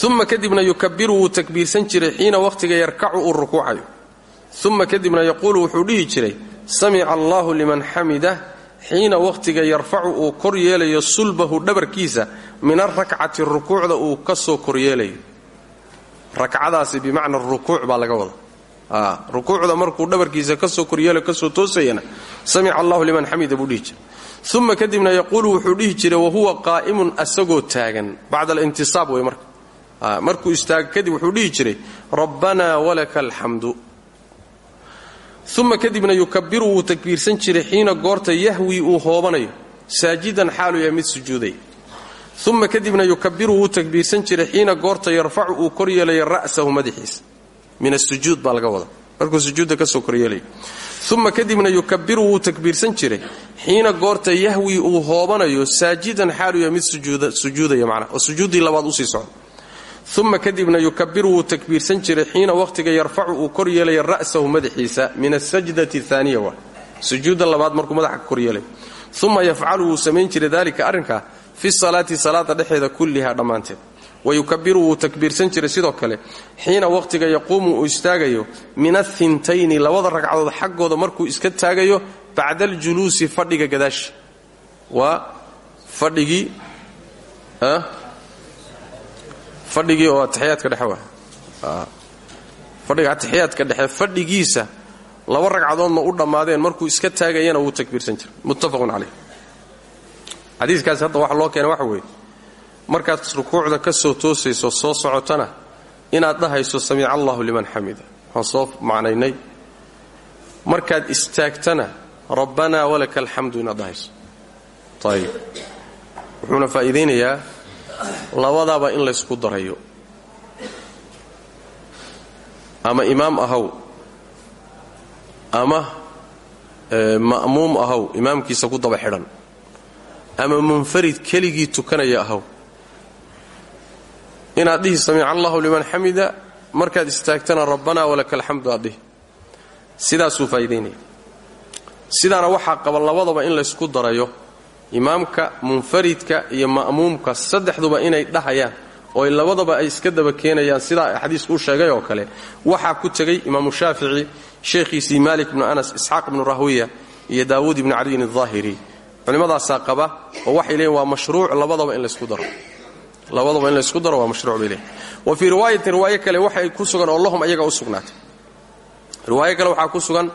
uma kadibna yukabiru wuu takbiirsan jiray xiina wakhtiga yarkacu uu rukuucayo. Uma kadibna yaquulu wuxuu dhihi jiray samica allahu liman xamidah xiina wakhtiga yarfacu uu kor yeelayo sulbahu dhabarkiisa min arakcati rukuucda uu ka soo koryeelayo rakcadaasi bimacna rukuuc baa laga wada rukuucda markuu dhabarkiisa ka soo koryeelo ka soo toosayana samica allahu liman xamida buu dhihi jiray. Uma kadibna yaquulu wuxuu dhihi jiray wahuwa qaa'imun asagoo taagan. Bacda alintisaab markuu istaaga kadib wuxuu dhihi jiray rabbanaa walaka alxamdu uma kadibna yukabiru wuu takbiirsan jiray xiina goorta yahwi uu hoobanayo. Saajidan xaalu yahay mid sujuuday. Uma kadibna yukabiru wuu takbiirsan jiray xiina goorta yarfacu uu koryeelayo ra'sahu madaxiisa min asujuud baa laga wada markuu sujuudda ka soo koryeelayo uma kadibna yukabiru wuu takbiirsan jiray xiina goorta yahwi uu hoobanayo. Saajidan xaalu yahay mid sujuudaya macnaa. Oo sujuuddii labaad u sii socda uma kadibna yukabiru wuu takbiirsan jiray xiina wakhtiga yarfacu uu kor yeelaya ra'sahu madaxiisa min asajdati aaniya sujuudda labaad markuu madaxa ka koryeelay uma yafcalu wuu samayn jiray dalika arrinkaa fi salaati salaada dhexeeda kulliha dhammaanteed. Wayukabiru wuu takbiirsan jiray sidoo kale xiina wakhtiga yaquumu uu istaagayo min athintayni labada ragcadood xaggooda markuu iska taagayo bacda aljuluusi fadhiga gadaashi waa fadhigii fadhigii oo atixiyaadka dhexe wa fadhiga atixiyaadka dhexe fadhigiisa laba ragcadoodna u dhammaadeen markuu iska taagayana wuu takbiirsan jiray. Muttafaqun caleyh xadiiskaasi hadda waxa loo keenay waxa weeye. Markaad rukuucda ka soo toosayso soo socotana inaad dhahayso samiica allahu liman xamida waxaan soo macnaynay. Markaad istaagtana rabbanaa walaka alxamdu inaad dhahayso. Ayib wuxuuna faa'iidaynayaa labadaaba in laysku darayo. Ama imaam ahaw ama ma'muum ahaw imaamkiisa ku daba xidhan. Ama munfarid keligii tukanaya ahaw inaad dhihi samiica allahu liman xamida markaad istaagtana rabbanaa walaka alxamdu aad dhihi. Sidaasuu faa'iidaynaya sidaana waxaa qaba labadaba in laysku darayo imaamka munfaridka iyo ma'muumka saddexduba inay dhahayaan oo labadaba ay iska daba keenayaan sidaa xadiisku u sheegay oo kale. Waxaa ku tegey imaamu shaafici sheekhiisii maalik bnu anas isxaaq ibnu rahwiya iyo daawuud ibnu caliyin aahiri culimmadaasaa qaba oo waxay leeyiin waa mashruuc labadaba in laysku daro. Labadaba in laysku daro waa mashruuc bay leeyiin wa fii riwaayatin riwaayo kale waxay ku sugan oo lahum ayaga u sugnaatay. Kale waxaa ku sugan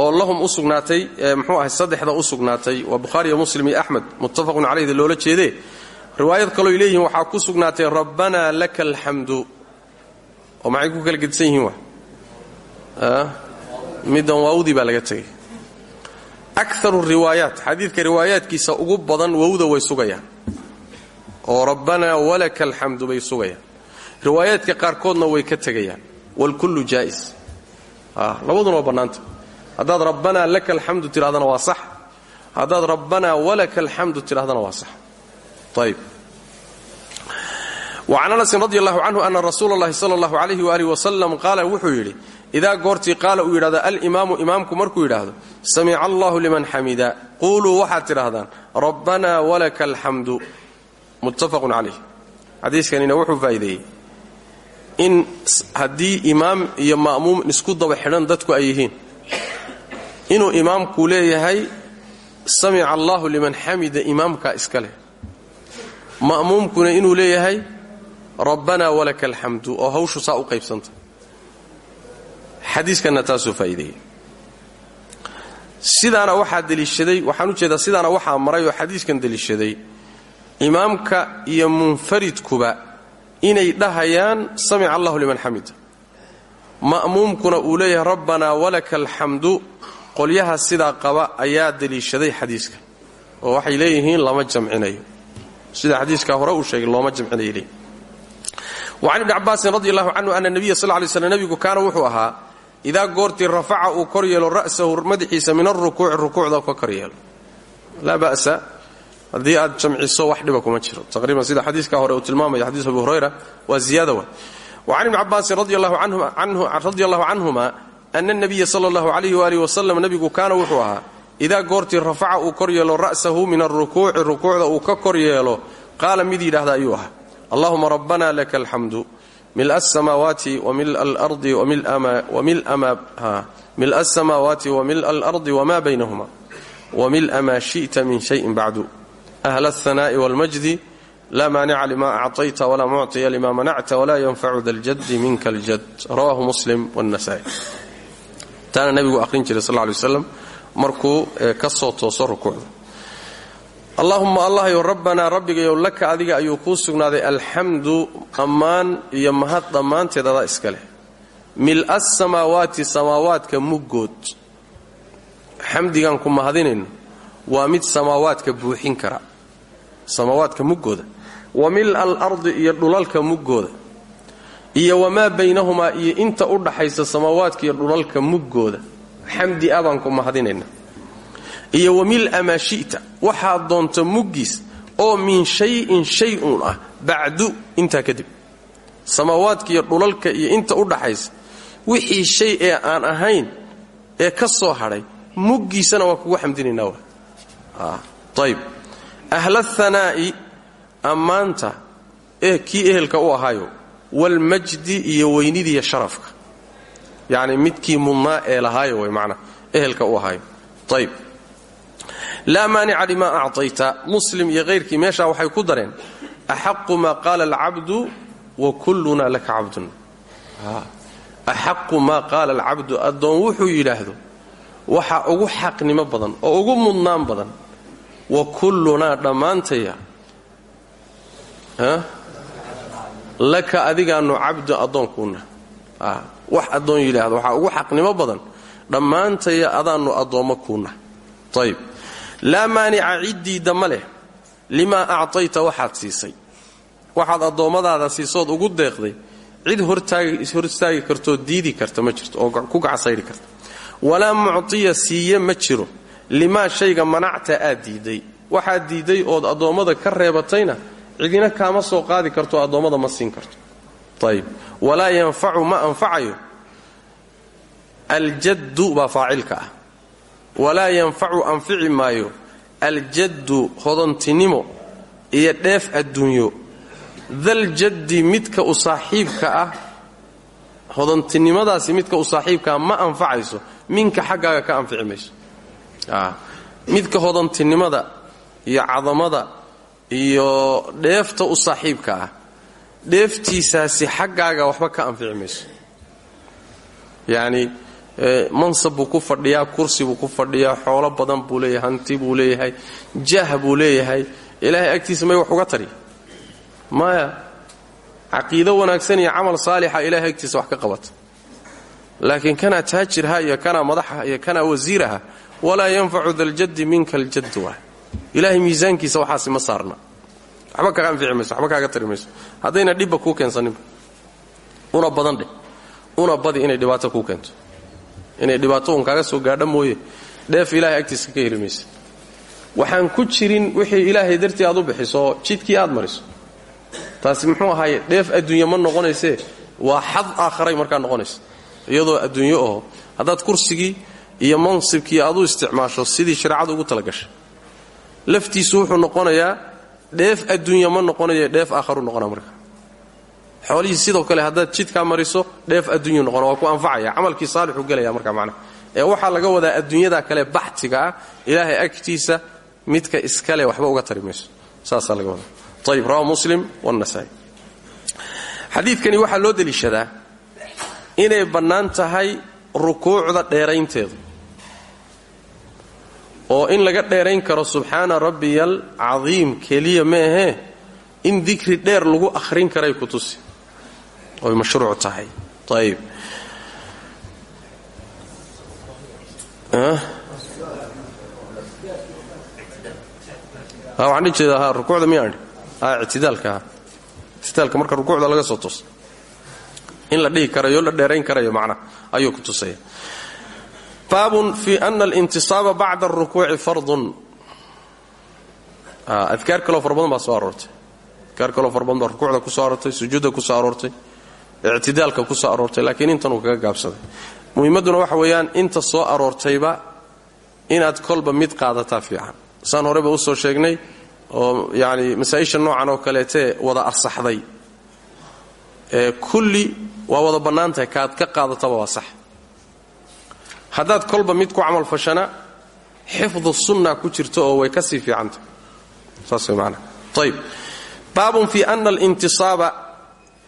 oo lahum u sugnaatay mxuu ahay saddexda u sugnaatay waa bukhaariyo muslim iyo axmed muttafaqun calayhda loola jeedee. Riwaayad kalooy leeyihiin waxaa ku sugnaatay rabbanaa laka alxamdu oo maxay kala gedisan yihiin wa? Middan waawdii baa laga tegay akaru riwaayaat xadiidka riwaayaadkiisa ugu badan wowda way sugayaan. Oo rabbanaa walaka alxamdu bay sugayaan. Riwaayaadka qaarkoodna way ka tegayaan. Waalkullu jaa'is. Labaduna waa haddaad rabbanaa laka alxamdu tidhahdana waa sax. Haddaad rabbanaa walaka alxamdu tidhahdana waa sax. Ayb wacan anasin radi allahu canhu ana rasuula اllahi sala allahu alayh waalih wasalam qaala wuxuu yidhi idaa goortii qaala uu yidhahdo alimaamu imaamku markuu yidhaahdo samica allahu liman xamida quuluu waxaad tidhahdaan rabbanaa walaka alxamdu muttafaqun calayh xadiiskanina wuxuu faa'iideeyey in haddii imaam iyo ma'muum isku daba xidhan dadku ay yihiin inuu imaamku leeyahay samica allahu liman xamida imaamkaa iska leh. Ma'muumkuna inuu leeyahay rabbanaa walaka alxamdu oo hawshu saa u qaybsanta xadiiskanna taasuu faa'iideeyey. Sidaana waxaa deliishaday waxaan u jeedaa sidaana waxaa maray oo xadiiskan deliishaday imaamka iyo munfaridkuba inay dhahayaan samica allahu liman xamida. Ma'muumkuna uu leeyahay rabbanaa walaka alxamdu qolyaha sidaa qaba ayaa deliishaday xadiiska oo waxay leeyihiin lama jamcinayo. Sida xadiiskaa hore uu sheegay looma jamcinayay leeyihiin wacan ibni cabaasin radi allahu canhu ana nabiya sal lay slm nebigu kaana wuxuu ahaa idaa goortii rafaca uu kor yeelo ra'sahu madaxiisa min alrukuuci rukuucda ka kor yeelo. Laa ba'sa haddii aad jamciso wax dhiba kuma jiro. Taqriiban sida xadiiska hore uu tilmaamaya xadiis abu hurayra waa ziyaada wa ibni cabaasin radi allahu canhuma ana nabiya sala allahu alayh waalih wasalam nebigu kaana wuxuu ahaa idaa goortii rafaca uu kor yeelo ra'sahu min alrukuuci rukuucda uu ka kor yeelo qaala mid yidhaahda ayuu ahaa allahuma rabbana laka alxamdu mil asamaawaati wamil alardi mil asamaawaati wamil alardi wma baynahuma wmil'a maa shi'ta min shayin bacdu ahla alhanaa'i waalmajdi laa maanica lima acطayta walaa mucطiya lima manacta walaa yanfacu da ljaddi minka aljad rawahu muslim wاnasaa'i taana nebigu akhrin jiray sal ly waslam markuu ka soo tooso rukuucda. Allaahumma allahyo rabbanaa rabbigayow laka adiga ayuu kuu sugnaaday alxamdu ammaan iyo mahad dhammaanteed adaa iska leh. Mil'a asamaawaati samaawaadka muggood. Xamdigaan ku mahadinayno waa mid samaawaadka buuxin kara samaawaadka muggooda. Wa mil'a alardi iyo dhulalka muggooda iyo wamaa baynahumaa iyo inta u dhaxaysa samaawaadka iyo dhulalka muggooda. Xamdi a baan ku mahadinayna. Iyo wa mil'a maa shi'ta waxaad doonto muggiis oo min shay-in shay uun ah bacdu intaa kadib. Samaawaadka iyo dhulalka iyo inta u dhaxaysa wixii shay ee aan ahayn ee ka soo hadhay muggiisana waa kugu xamdinaynaa ayb ahla thanaa'i ammaanta ee kii ehelka u ahaayo walmajdi iyo weynidiiyo sharafka. Yacni midkii mudnaa ee lahaayo way macnaa ehelka u ahaayo ayb laa maanica limaa acطayta muslim iyo hayrkii meeshaa waxay ku dareen axaqu maa qaala alcabdu wa kulluna laka cabdun. Axaqu maa qaala alcabdu. Addoon wuxuu yidhaahdo waxa ugu xaqnimo badan oo ugu mudnaan badan wa kullunaa dhammaantaya laka adigaanu cabdu addoonkuuna wax addoon yidhaahdo waxaa ugu xaqnimo badan dhammaantaya adaannu addoommo kuuna. Ayb laa maanica ciddiidda ma leh limaa actayta waxaad siisay. Waxaad addoommadaada siisood ugu deeqday cid hor istaagi kartoo diidi karta ma jirto oo ku gacsayri karta. Walaa muctiya siiye ma jiro limaa shayga manacta aad diiday. Waxaad diiday ood addoommada ka reebatayna cidina kaama soo qaadi karto addoommada ma siin karto. Ayb walaa yanfacu ma anfacayo. Aljaddu baa faacilka ah. Walaa yanfacu anfici maayo. Aljaddu hodontinimo iyo dheef adduunyo. Daljaddi midka u saaxiibka ah hodantinimadaasi midka u saaxiibkaa ma anfacayso. Minka xaggaaga ka anfici mayso. Midka hodantinimada iyo cadamada iyo dheefta u saaxiibka ah. Dheeftiisaasi xaggaaga waxba ka anfici mayso. Yacni mansab buu ku fadhiyaa kursi ku fadhiyaa xoolo badan buu leeyahay hanti buu leeyahay jah buu leeyahay. Ilaahay agtiisa may wax uga tari. Maya caqiido wanaagsan iyo camal saalixa ilahay agtiisa wax ka qabata. Laakiin kanaa taajirha iyo kanaa madaxa iyo kanaa wasiiraha walaa yanfacu daljaddi minka aljaddu wa ilaahay miisaankiisa waxaasi ma saarna. Waxba kaga anfici mayso waxba kaaga tari mayso. Haddayna dhibba kuu keensaninba una badan dheh. Una badi inay dhibaato kuu keento. Inay dhibaato un kaaga soo gaadha mooye. Dheef ilaahay agtiisa ka heli maysa waxaan ku jirin wixii ilaahay dartii aad u bixiso jidkii aad mariso. Taasi muxuu ahaay dheef adduunya ma noqonaysee waa xad aakharay markaa noqonaysa. Iyadoo adduunyo oho haddaad kursigii iyo mansibkii aad u isticmaasho sidii shareecadu ugu talagashay laftiisu wuxuu noqonayaa dheef adduunya ma noqonaye dheef aakharu noqona marka. Xoolihii sidoo kale haddaad jidkaa mariso dheef adduunyu noqona waa ku anfacaya camalkii saalixuu gelaya marka macnaha ee waxaa laga wadaa adduunyada kale baxtiga ah ilaahay agtiisa midka iskale waxba uga tari mayso. Laga wadaa. Ayb rawa muslim wnasaai xadiidkani waxaa loo deliishadaa inay bannaan tahay rukuucda dheeraynteedu oo in laga dheerayn karo subxaana rabbiyal cadiim keliya ma in dikri dheer lagu akhrin karay ku tusi oy mashruuc tahay. Ayb waxaan jeedaa rukuucda miyaan ictidaalka ictidaalka marka rukuucda laga soo tuso. In la dhihi karayo la dheerayn karayo macna ayuu ku tusaya baabun fi ana alintisaaba bacda arukuuci fardun. Adkaar kaloo fara badan baa soo aroortay. Adkaar kaloo fara badan baa rukuucda ku soo aroortay sujuudda ku soo aroortay ictidaalka ku waxa weeyaan inta soo aroortayba inaad kolba mid qaadataa fiican. Saan horeba u soo sheegnay oo yani masaa-isha noocan oo kaleetee wada asaxday kulli waa wada bannaan tahay kaad ka qaadataba waa sax haddaad kolba mid ku camal fashana xifdu sunna ku jirto oo way ka sii fiicanta saas maanaa ayb baabun fi ana alintisaaba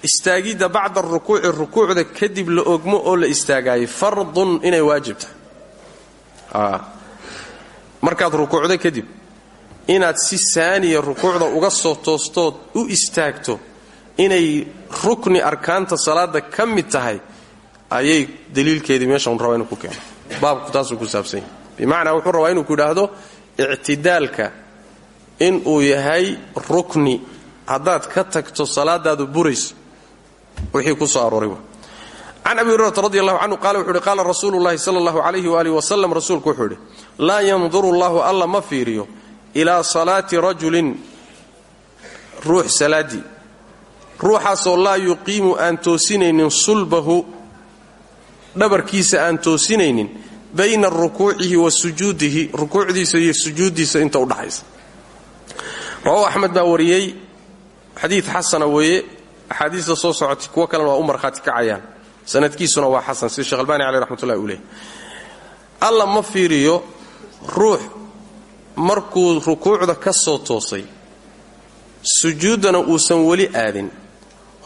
istaagidda bacda arukuuci rukuucda kadib la ogmo oo la istaagaayay fardun inay waajib tahay. Markaad rukuucdo kadib inaad si saaniya rukuucda uga soo toostood u istaagto inay rukni arkaanta salaada ka mid tahay ayay daliilkeedii meeshan inuu ku keeno baabku taasuu ku saabsan yahay. Bimacnaa wuxuu rabaa inuu ku idhaahdo ictidaalka inuu yahay rukni. Haddaad ka tagto salaadaadu burayso wixii ku soo arooray can abi hurayrata radi allahu canhu qaala wuxu uhi qaala rasuulu llahi sala allahu calayhi waalihi wasalam rasuulku wuxuu idhi laa yanduru llahu alla ma fiiriyo ilaa salaati rajulin ruux salaaddii ruuxaasoo laa yuqiimu aan toosinaynin sulbahu dhabarkiisa aan toosinaynin bayna rukuucihi wa sujuudihi rukuucdiisa iyo sujuuddiisa inta udhaxaysa rawahu axmed baa wariyey xadiid xasana weeye axaadiista soo socotay kuwo kalena waa u markhaati kacayaan. Sanadkiisuna waa xasan sida shekh albani caleh raxmatullahi alla ma fiiriyo ruux markuu rukuucda ka soo toosay sujuuddana uusan weli aadin.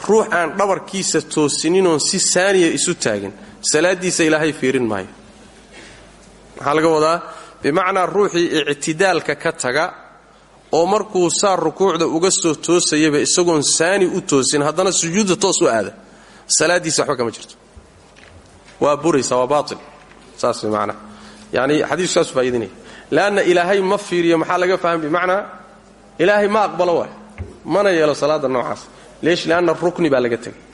Ruux aan dhabarkiisa toosiniinoon si saaniya isu taagin salaaddiisa ilaahay fiirin maayo maxaa laga wadaa bimacnaa ruuxii ictidaalka ka taga oo markuu saa rukuucda uga soo toosayaba isagoon saani u toosin haddana sujuudda toos u aada. Salaaddiisa waxba kama jirto. Waa buraysa waa baail saas way yacni xadiisku saasuu faa'idinaya leanna ilaahay ma fiiriyo maxaa laga faham bimacnaa? Ilaahay ma aqbalo waay. Mana yeelo salaada noocaas. Leesh lianna rukni baa laga tegay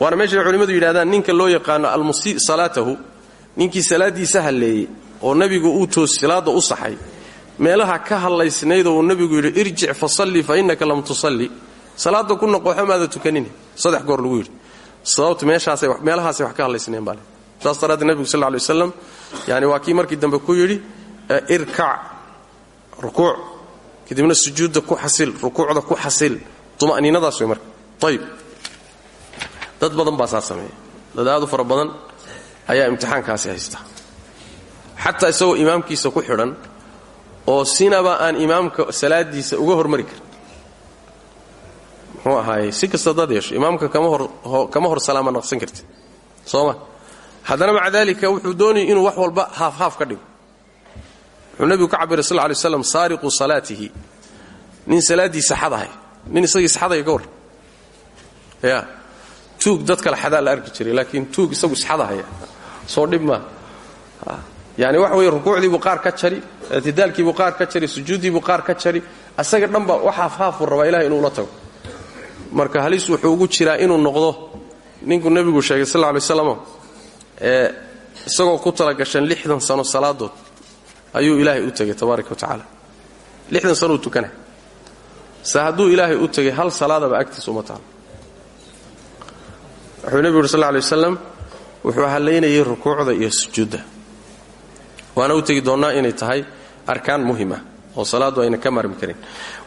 waana meeshay culimmadu yidhahdaan ninka loo yaqaano almusii salaatahu ninkii salaaddiisa halleeyey oo nebigu uu toos salaadda u saxay. Meelaha ka hadlaysnaydoo uu nebigu yidhi irjic fasalli fa innaka lam tusalli. Salaadda ku noqoxo maada tukanin saddex goor lagu yidhi. Sababtu meelahaasay wax ka hadlaysnayn baa le saas daraaddeed nebigu sal lay waslam yani waa kii markii dambe ku yidhi irkac rukuuc kadibna sujuudda ku xasil rukuucda ku xasil tuma'niinadaas way marka. Ayib dad badan baa saa sameeya dad ayaa imtixaankaasi haysta xataa isagoo imaamkiisa ku xidhan oo sinaba aan imaamka salaadiisa uga hormari karin. Muxuu ahaaye? Si kasta dad yeesho imaamka kama hor salaama naqsan kartid. Sooma haddana maca daalika wuxuu doonayay inuu wax walba haafhaaf ka dhigo. Wuxuu nebigu ka cabiray sal lay slam saariqu salaatihi. Nin salaaddiisa xadahay nin isagii isxadaya ka ya. Tuug dad xadaa la arki jiray laakiin tuug isagu isxadahaya soo dhib yani waxa weye rukuucdiibuu qaar ka jari itidaalkiibuu qaar ka jari sujuuddiibuu qaar ka jari asaga dhanba wax haafhaafuu rabaa ilahay inuu la tago. Marka halis wuxuu ugu jiraa inuu noqdo ninkuu nebigu sheegay sal lay slam isagoo ku talagashan lixdan sano salaadood ayuu ilaahay u tegay tabaaraka wa tacaala. Lixdan tukana. Se ilaahay u tegay hal salaadaba agtiisa uma taalo wuxuu nebigu yuri sal lay wuxuu hallaynayay rukuucda iyo sujuudda waana u tegi doonnaa inay tahay arkaan muhiim ah oo salaaddu ayna ka maarmi karin.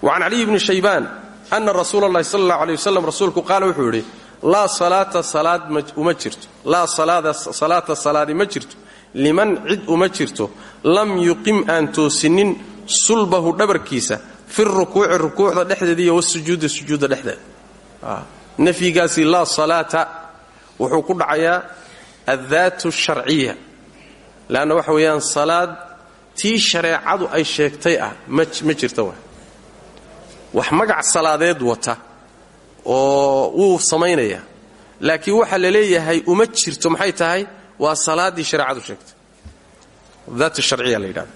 Wa can caliy bni shaybaan ana rasuula allahi sal allahu aley wasalam rasuulku qaala wuxuu yidhi laa salaata salaad uma jirto. Laa salaata salaadi ma jirto. Liman cid uma jirto. Lam yuqim aan toosinin sulbahu dhabarkiisa fi rukuuci rukuucda dhexdeeda iyo wasujuudi sujuudda dhexdeeda. Nafyigaasi laa salaata wuxuu ku dhacayaa addaatu sharciya leanna waxa weeyaan salaad tii shareecadu ay sheegtay ah ma jirta wa wax magac salaadeed wata oo wuu samaynayaa laakiin waxa la leeyahay uma jirto maxay tahay waa salaaddii shareecadu sheegtay daat sharciya la yidhahda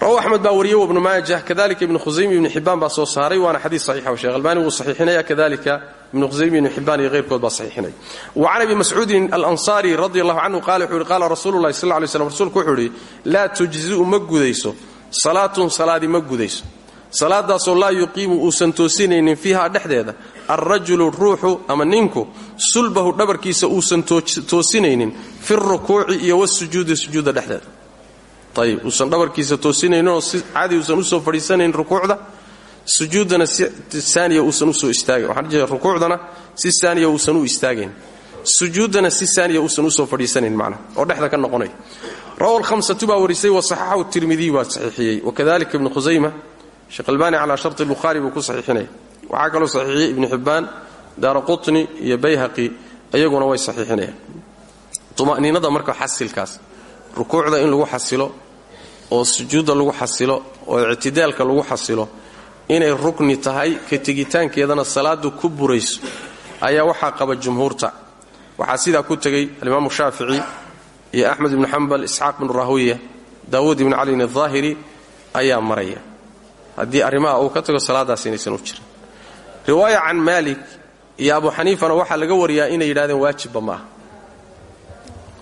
rawahu axmed baa wariyey wabnu maajah kadalika ibnu khusaymi ibni xibbaan baa soo saaray waana xadiis saxiixa sheekh albani wuu saxiixinaya kadalika ibnu khusaymi ibnu xibbaan iyo hayrkood baa saxiixinaya wa can abi mascuudin alansaari radi allahu canhu qala wuxuu yihi qaala rasuulu llahi sal lay slam rsulku wuxuu yidhi laa tujzi'u ma gudayso salaatun salaadi ma gudayso. Salaadaasoo laa yuqiimu uusan toosinaynin fiiha dhexdeeda. Alrajulu ruuxu ama ninku sulbahu dhabarkiisa uusan toosinaynin fi rukuuci iyo wasujuudi ayib uusan dhabarkiisa toosinayninoo si caadi uusan u soo fadhiisanayn rukuucda sujuuddana si saaniya uusan u soo istaagayn waxaan jeeda rukuucdana si saaniya uusan u istaagayn sujuuddana si saaniya uusan u soo fadhiisanayn macnaha oo dhexda ka noqonaya rawa lhamsatu baa warisay wasaxaxahu tirmidiy baa saxiixiyey. Wakadalika ibnu khusayma sheekh albaani calaa sharti bukhaari buu ku saxiixinaya waxaa kaloo saxiixiyey ibnu xibbaan daara qutni iyo bayhaqi iyaguna way oo sujuudda lagu xasilo oo ictidaalka lagu xasilo inay rukni tahay ka tegitaankeedana salaadu ku burayso ayaa waxaa qaba jumhuurta. Waxaa sidaa ku tegey alimaamu shaafici iyo axmed ibnu xambal isxaaq bnu rahwiya daawuud ibnu calin ahaahiri ayaa maraya. Haddii arrimaha uu ka tago salaadaas inaysan u jirin. Riwaaya can maalik iyo abu xaniifana waxaa laga wariyaa inay yidhahdeen waajibba ma aha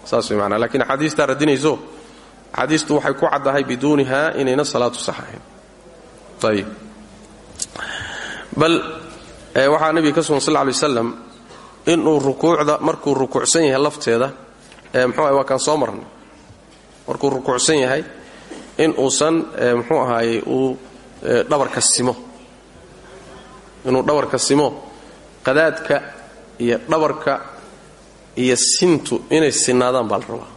saas way manaa lakiin radinayso axaadiistu waxay ku caddahay biduuniha inayna salaatu sax ahayn bal waxaa nebiga ka sugan sal ly waslam inuu rukuucda markuu rukuucsan yahay lafteeda mxuu waa kaan soo marnay. Markuu rukuucsan yahay in uusan mxuu ahaayey uu dhabarka simo. Inuu dhabarka simo qadaadka iyo dhabarka iyo sintu inay sinaadaan baa la rabaa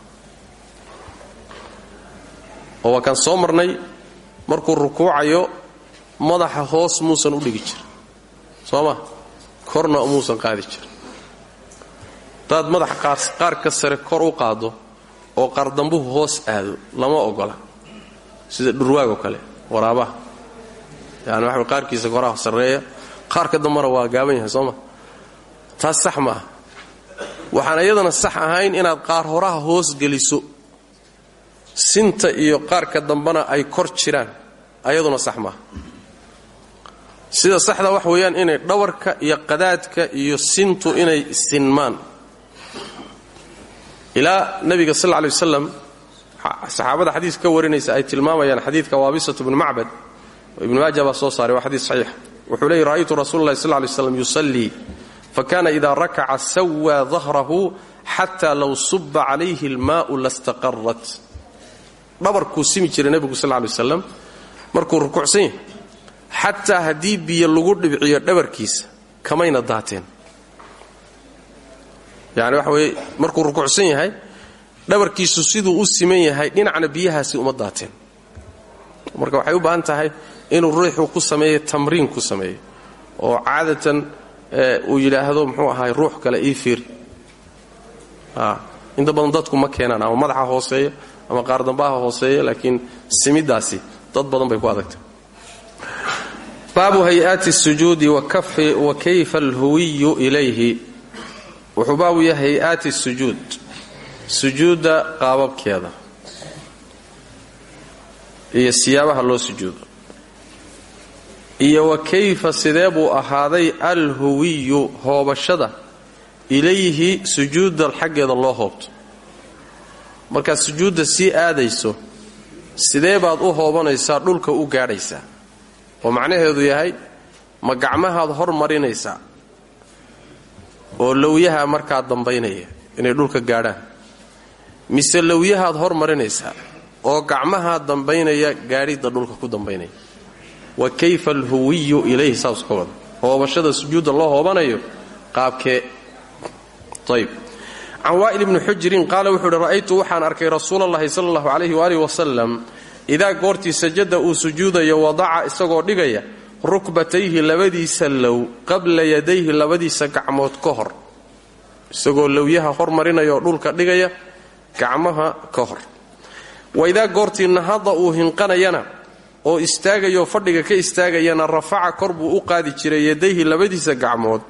oo waa kaan soo marnay markuu rukuucayo madaxa hoos muusan u dhigi jirin. Soo ma? Korna muusan qaadi jirin. Hadaad madaxa qaarka sare kor u qaaddo oo qaardambuhu hoos aado lama ogola. Sida dhurwaagoo kale waraabaha. Yani waxa qaarkiisa koraha sarreeya. Qaarka dambana waa gaaban yahay sooma taas sax ma ah waxaan iyadana sax ahayn inaad qaar horaha hoos geliso sinta iyo qaarka dambana ay kor jiraan ayaduna sax maaha sida saxda wax weeyaan inay dhawarka iyo qadaadka iyo sintu inay sinmaan. Ilaa nabiga sal lay wasalam saxaabada xadiiska ka warinaysa ay tilmaamayaan xadiidka waabisatu bnu macbad ibnu maaja baa soo saaray waa xadiis saxiix. Wuxuu leeyay ra'aytu rasuula llahi sal lay slam yusallii fakana ida rakaca sawaa dahrahu xata low suba calayhi almaau lastaqarat dhabarkuu simi jiray nebigu sal lay waslam markuu rukuucsan yahay xataa haddii biyo lagu dhibciyo dhabarkiisa kamayna daateen. Yani waxa weye markuu rukuucsan yahay dhabarkiisu siduu u siman yahay dhinacna biyahaasi uma daateen. Marka waxay u baahan tahay inuu ruuxuu ku sameeyo tamriin ku sameeyo oo caadatan uu yidhaahdo muxuu ahaay ruux kale ii fiiri inta badan dadku ma keenaan ama madaxa hooseeya ama qaardambaha hooseeya laakiin simidaasi dad badan bay ku adagtay. Baabu hay'aati sujuudi wa kayfa alhuwiyu ilayhi. Wuxuu baabu yahay hay'aati sujuud. Sujuudda qaababkeeda iyo siyaabaha loo sujuudo. Iyo wa kayfa sidee buu ahaaday alhuwiyu hoobashada ilayhi sujuudda xaggeeda loo hoobto markaad sujuudda sii aadayso sidee baad u hoobanaysaa dhulka u gaadhaysaa oo macnaheedu yahay ma gacmahaad hor marinaysaa oo lowyaha markaa dambaynaya inay dhulka gaadhaan. Mise lowyahaad hor marinaysaa oo gacmahaa dambaynaya gaadhidda dhulka ku dambaynaya? Wa kayfa alhuwiyu ilayhi saas ka wada hoobashada sujuudda loo hoobanayo qaabkee? Ayb can waa'il ibni xujirin qaala wuxuu uhi ra'aytu waxaan arkay rasuulalahi sala allahu calayhi waaalih wasalam idaa goortii sajada uu sujuudayo wadaca isagoo dhigaya rukbatayhi labadiisa low qabla yadayhi labadiisa gacmood ka hor. Isagoo lowyaha hormarinayoo dhulka dhigaya gacmaha ka hor. Waidaa goortii nahada uu hinqanayana oo istaagayoo fadhiga ka istaagayana rafaca kor buu u qaadi jiray yadayhi labadiisa gacmood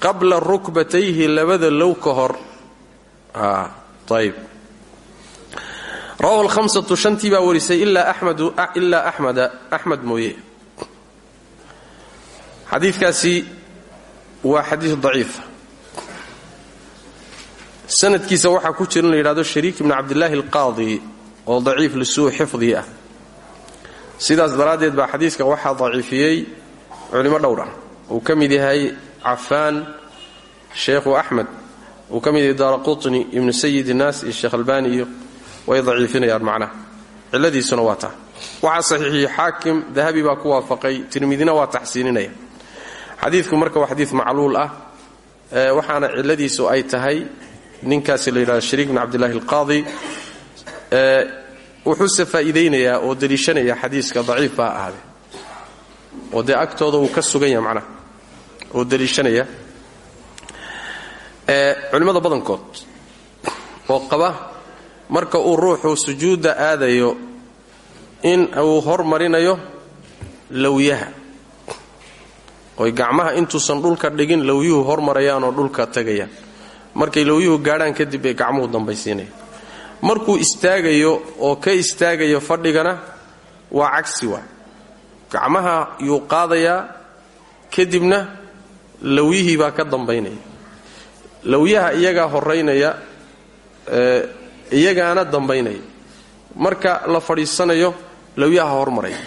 qabla rukbatayhi labada low ka hor lhamsatu shantii baa warisay ilaa axmeda axmed mooye. Xadiidkaasi waa xadiis daciifa sanadkiisa waxaa ku jira in la yidhahdo shariik ibni cabdillaahi alqaadi oo daciif lisuu xifdii ah. Sidaas daraaddeed baa xadiiska waxaa daciifiyey culimo dhowr ah. Uu ka mid yahay cafaan sheekhu axmed uu ka mid yahay daara qutni ibnu sayid innaas iyo sheekh albani iyo way daciifinayaan macnaha. Cilladiisuna waa taa. Waxaa saxiixiyey xaakim dahabi baa ku waafaqay tirmidina waa taxsiininaya. Xadiidku marka waa xadiid macluul ah waxaana cilladiisu ay tahay ninkaasi la yidhahdo shariik bin cabdillahi alqaadi wuxuuse faa'iidaynayaa oo deliishanaya xadiiska culimmada badankood oo qaba marka uu ruuxu sujuudda aadayo in uu hormarinayo lawyaha. Oy gacmaha intuusan dhulka dhigin lawyuhu hormarayaanoo dhulka tagayaan. Markay lawyuhu gaadhaan kadib bay gacmuhu dambaysiinayaan. Markuu istaagayo oo ka istaagayo fadhigana waa cagsi waa. Gacmaha yuu qaadayaa kadibna lawyihii baa ka dambaynaya lawyaha iyagaa horaynaya iyagaana dambaynaya. Marka la fadhiisanayo lawyaha hormaraya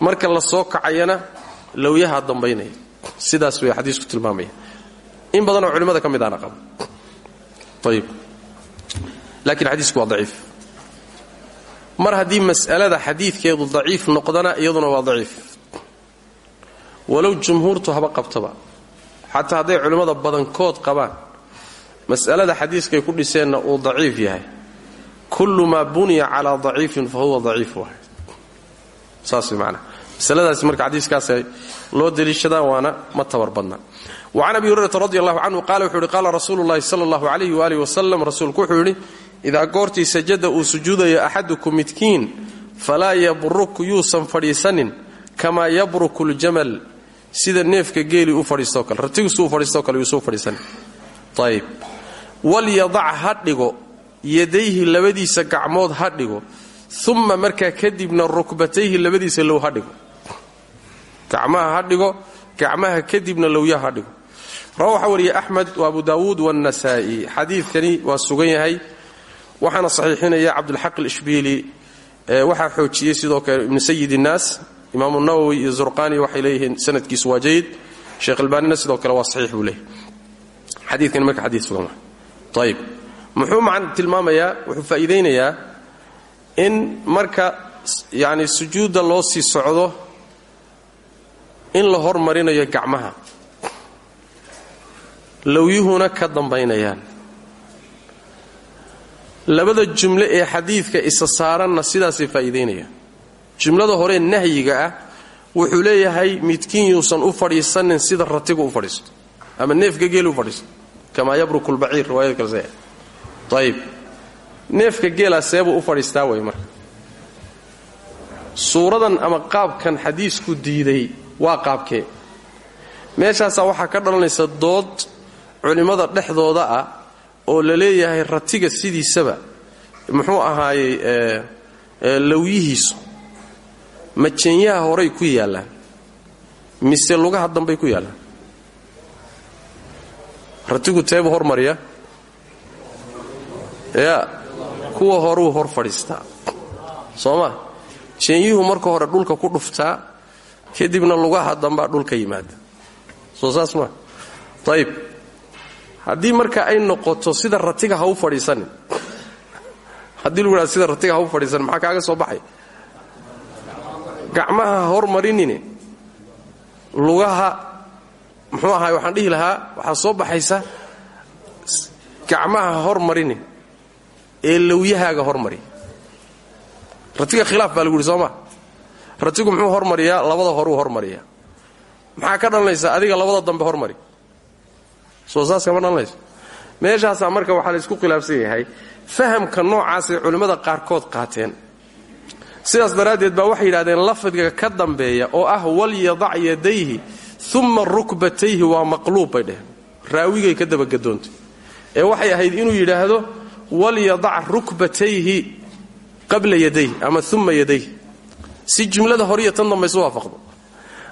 marka la soo kacayana lawyaha dambaynaya. Sidaas way xadiisku tilmaamaya. In badanoo culimmada ka mid aana qaba. Ayib laakiin xadiisku waa daciif. Mar haddii mas'alada xadiidkeedu daciif noqdana iyaduna waa daciif. Walow jumhuurtu haba qabtaba xataa hadday culimmada badankood qabaan. Mas'alada xadiiskay ku dhiseenna uu daciif yahay. Kullu maa buniya calaa daciifin fa huwa daciif waay. Saas macnaa. Masaladaasi marka xadiiskaas loo deliishadaa waana ma tabar badna wacan abi hurayrata radi allahu canhu qaala wuxuu yidhi qaala rasuulu llahi sala allahu alayhi waalihi wasalam rasuulku wuxuu idaa goortii sajada uu sujuudayo axadukum midkiin falaa yabruk yuusan fadhiisanin kamaa yabruku ljamal sida neefka geeli u fadhiistoo kale ratigusu u fadhiistoo kale yuusu fadhiisanin ayib walyadac ha dhigo yadayhi labadiisa gacmood ha dhigo uma markaa kadibna rukbatayhi labadiisa low ha gacmaha ha gacmaha kadibna lowya ha dhigo. Rawa waxaa wariye axmed wa abu daawuud waannasaa'i xadiidkani waa sugan yahay. Waxaana saxiixinaya cabdulxaq alishbiili waxaa xoojiyey sidoo kale ibnu sayid innaas imaamu nawowi iyo zurqani waxay leeyihiin sanadkiisu waa jayid sheekh albaanina sidoo kale waa saxiix buu leeyahy xadiidkani marka xadiid sugan waa. Ayib muxuu macan tilmaamayaa wuxuu faa'iidaynayaa in marka yacni sujuudda loo sii socdo in la hormarinayo gacmaha. Lowyuhuna ka dambaynayaan. Labada jumle ee xadiidka isa saaranna sidaasay faa'iidaynayaan jumlada horee nahyiga ah wuxuu leeyahay midkiin yuusan u fadhiisanin sida ratigu u fadhiisto ama neefka geeli u fadhiisto kamaa yabruku lbaciir riwaayad kale ayib neefka geelaa seebuu u fadhiistaa way marka. Suuradan ama qaabkan xadiisku diiday waa qaabkee. Meeshaasaa waxaa ka dhalanaysa dood culimmada dhexdooda ah oo la leeyahay ratiga sidiisaba. Muxuu ahaayey lawyihiisu majeenyaha horay ku yaallaan mise lugaha dambay ku yaallaan ratigu teebuu hormariya ya kuwa horuu hor fadhiistaa soo ma? Jeenyuhu marka hore dhulka ku dhuftaa kadibna lugaha dambaa dhulka yimaada. Soo saas maa ayib haddii marka ay noqoto sida ratiga ha u fadhiisanin haddii lagu sida ratiga ha u fadhiisanin maxaa kaaga soo baxay gacmaha ha hormarinine lugaha muxuu ahaay waxaan dhihi lahaa waxaa soo baxaysa gacmaha ha hormarinin ee lawyahaaga hormari ratiga khilaaf baa lagu yidhi soo ma? Ratigu muxuu hormariyaa labada horuu hormariyaa maxaa ka dhalanaysa adiga labada dambe hormari. Soo saas kama dhalanayso meeshaasaa marka waxaa laysku khilaafsan yahay fahamka noocaasay culimmada qaarkood qaateen sidaas daraaddeed baa waxay yidhahdeen lafdiga ka dambeeya oo ah walyadac yadayhi uma rukbatayhi waa maqluub bay raawigay ka dabagedoontay ee waxay ahayd inuu yidhaahdo walyadac rukbatayhi qabla yadayhi ama uma yadayhi. Si jumlada horiyo tan dambaysu waafaqdo.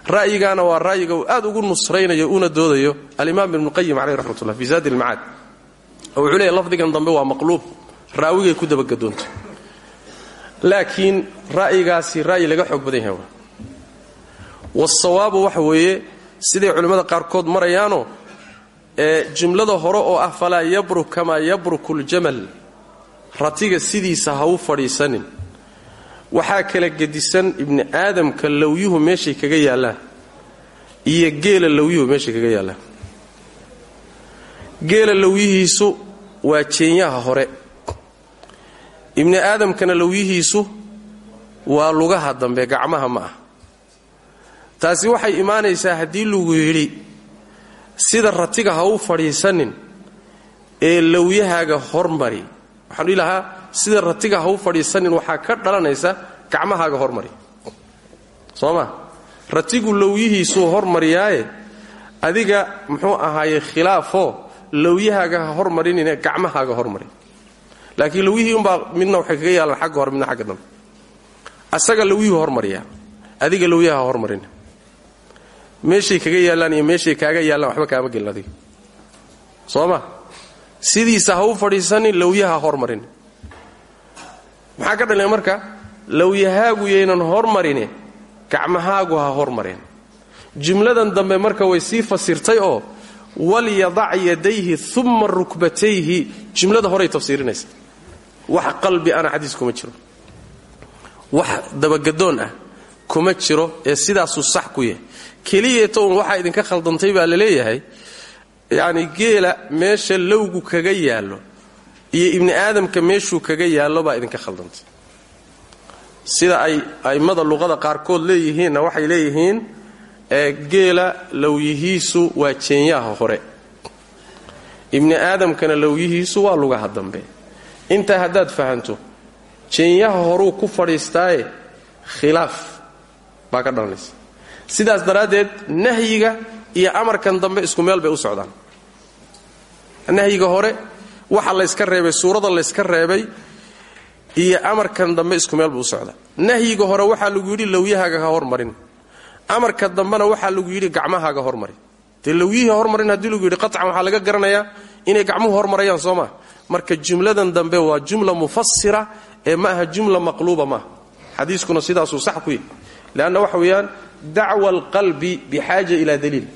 Ra'yigaana waa ra'yiga uu aad ugu nusraynayo una doodayo alimaam ibnuqayim caleyh raxmatullah fi zaadi ilmacaad oo wuxuu lafdigan dambe waa maqluub. Raawigay ku dabagedoontay laakiin ra'yigaasi ra'yi laga xoog badan yahay wasawaabu waxa weeye siday culimmada qaarkood marayaanoo ee jumlada hore oo ah falaa yabruk kamaa yabruku ljamal ratiga sidiisa ha u fadhiisanin. Waxaa kala gedisan ibni aadamka lowyuhu meeshay kaga yaallaan iyo geela lowyuhu meeshay kaga yaallaan. Geela lowyihiisu waa jeenyaha hore ibni aadamkana lowyihiisu waa lugaha dambe gacmaha ma ah taasi waxay imaanaysaa haddii lagu yidhi sida ratiga ha u fadhiisanin ee lowyahaaga hormari waxaan dhihi sida ratiga ha u fadhiisanin waxaa ka dhalanaysa gacmahaaga hormari soo ma? Ratigu lowyihiisuu hormariyaaye adiga muxuu ahaaye khilaafoo lowyahaaga ha hormarinine gacmahaaga hormari laakiin lowyihii umbaa midna waxay kaga yaalaan xagga hore midna xagga dambe asaga lowyuhu hormariyaa. Adiga lowyaha ha hormarin. Meeshay kaga yaallaan iyo meeshay kaaga yaallaan waxba kaama gelin adiga soo ma sidiisa ha u fadhiisanin hormarin. Maxaa ka dhalay marka? Lowyahaagu yaynan hormarine gacmahaagu ha hormareen jumladan dambe marka way sii fasirtay oo walyadac yadayhi uma rukbatayhi. Jumlada horay tafsiirinaysa wax qalbi ana xadiis kuma jiro. wax dabagadoon ah kuma jiro ee sidaasuu sax ku yahay. keliyeeta uun waxaa idinka khaldantay baa la leeyahay yacni geela meesha lowgu kaga yaallo iyo ibni aadamka meeshuu kaga yaallo baa idinka khaldantay. sida ay a'immada luqada qaarkood leeyihiinna waxay leeyihiin ee geela lowyihiisu waa jeenyaha hore. ibni aadamkana lowyihiisu waa lugaha dambe intaa haddaad fahanto jeenyaha horuu ku fadhiistaaye khilaaf baa ka dhalanaysa. Sidaas daraaddeed nahyiga iyo amarkan dambe isku meel bay u socdaan. Nahyiga hore waxa layska reebay suurada layska reebay iyo amarkan dambe isku meel buu u socdaa. Nahyiga hore waxaa lagu yidhi lowyahaaga ha hormarin. Amarka dambena waxaa lagu yidhi gacmahaaga hormari dee lowyihii hormarin haddii lagu yidhi qacan waxaa laga garanayaa inay gacmuhu hormarayaan soo maa marka jumladan dambe waa jumla mufasira ee ma aha jumla maqluuba maaha xadiiskuna sidaasuu sax ku yahy leanna waxa weeyaan dacwa alqalbi bixaaja ilaa daliil.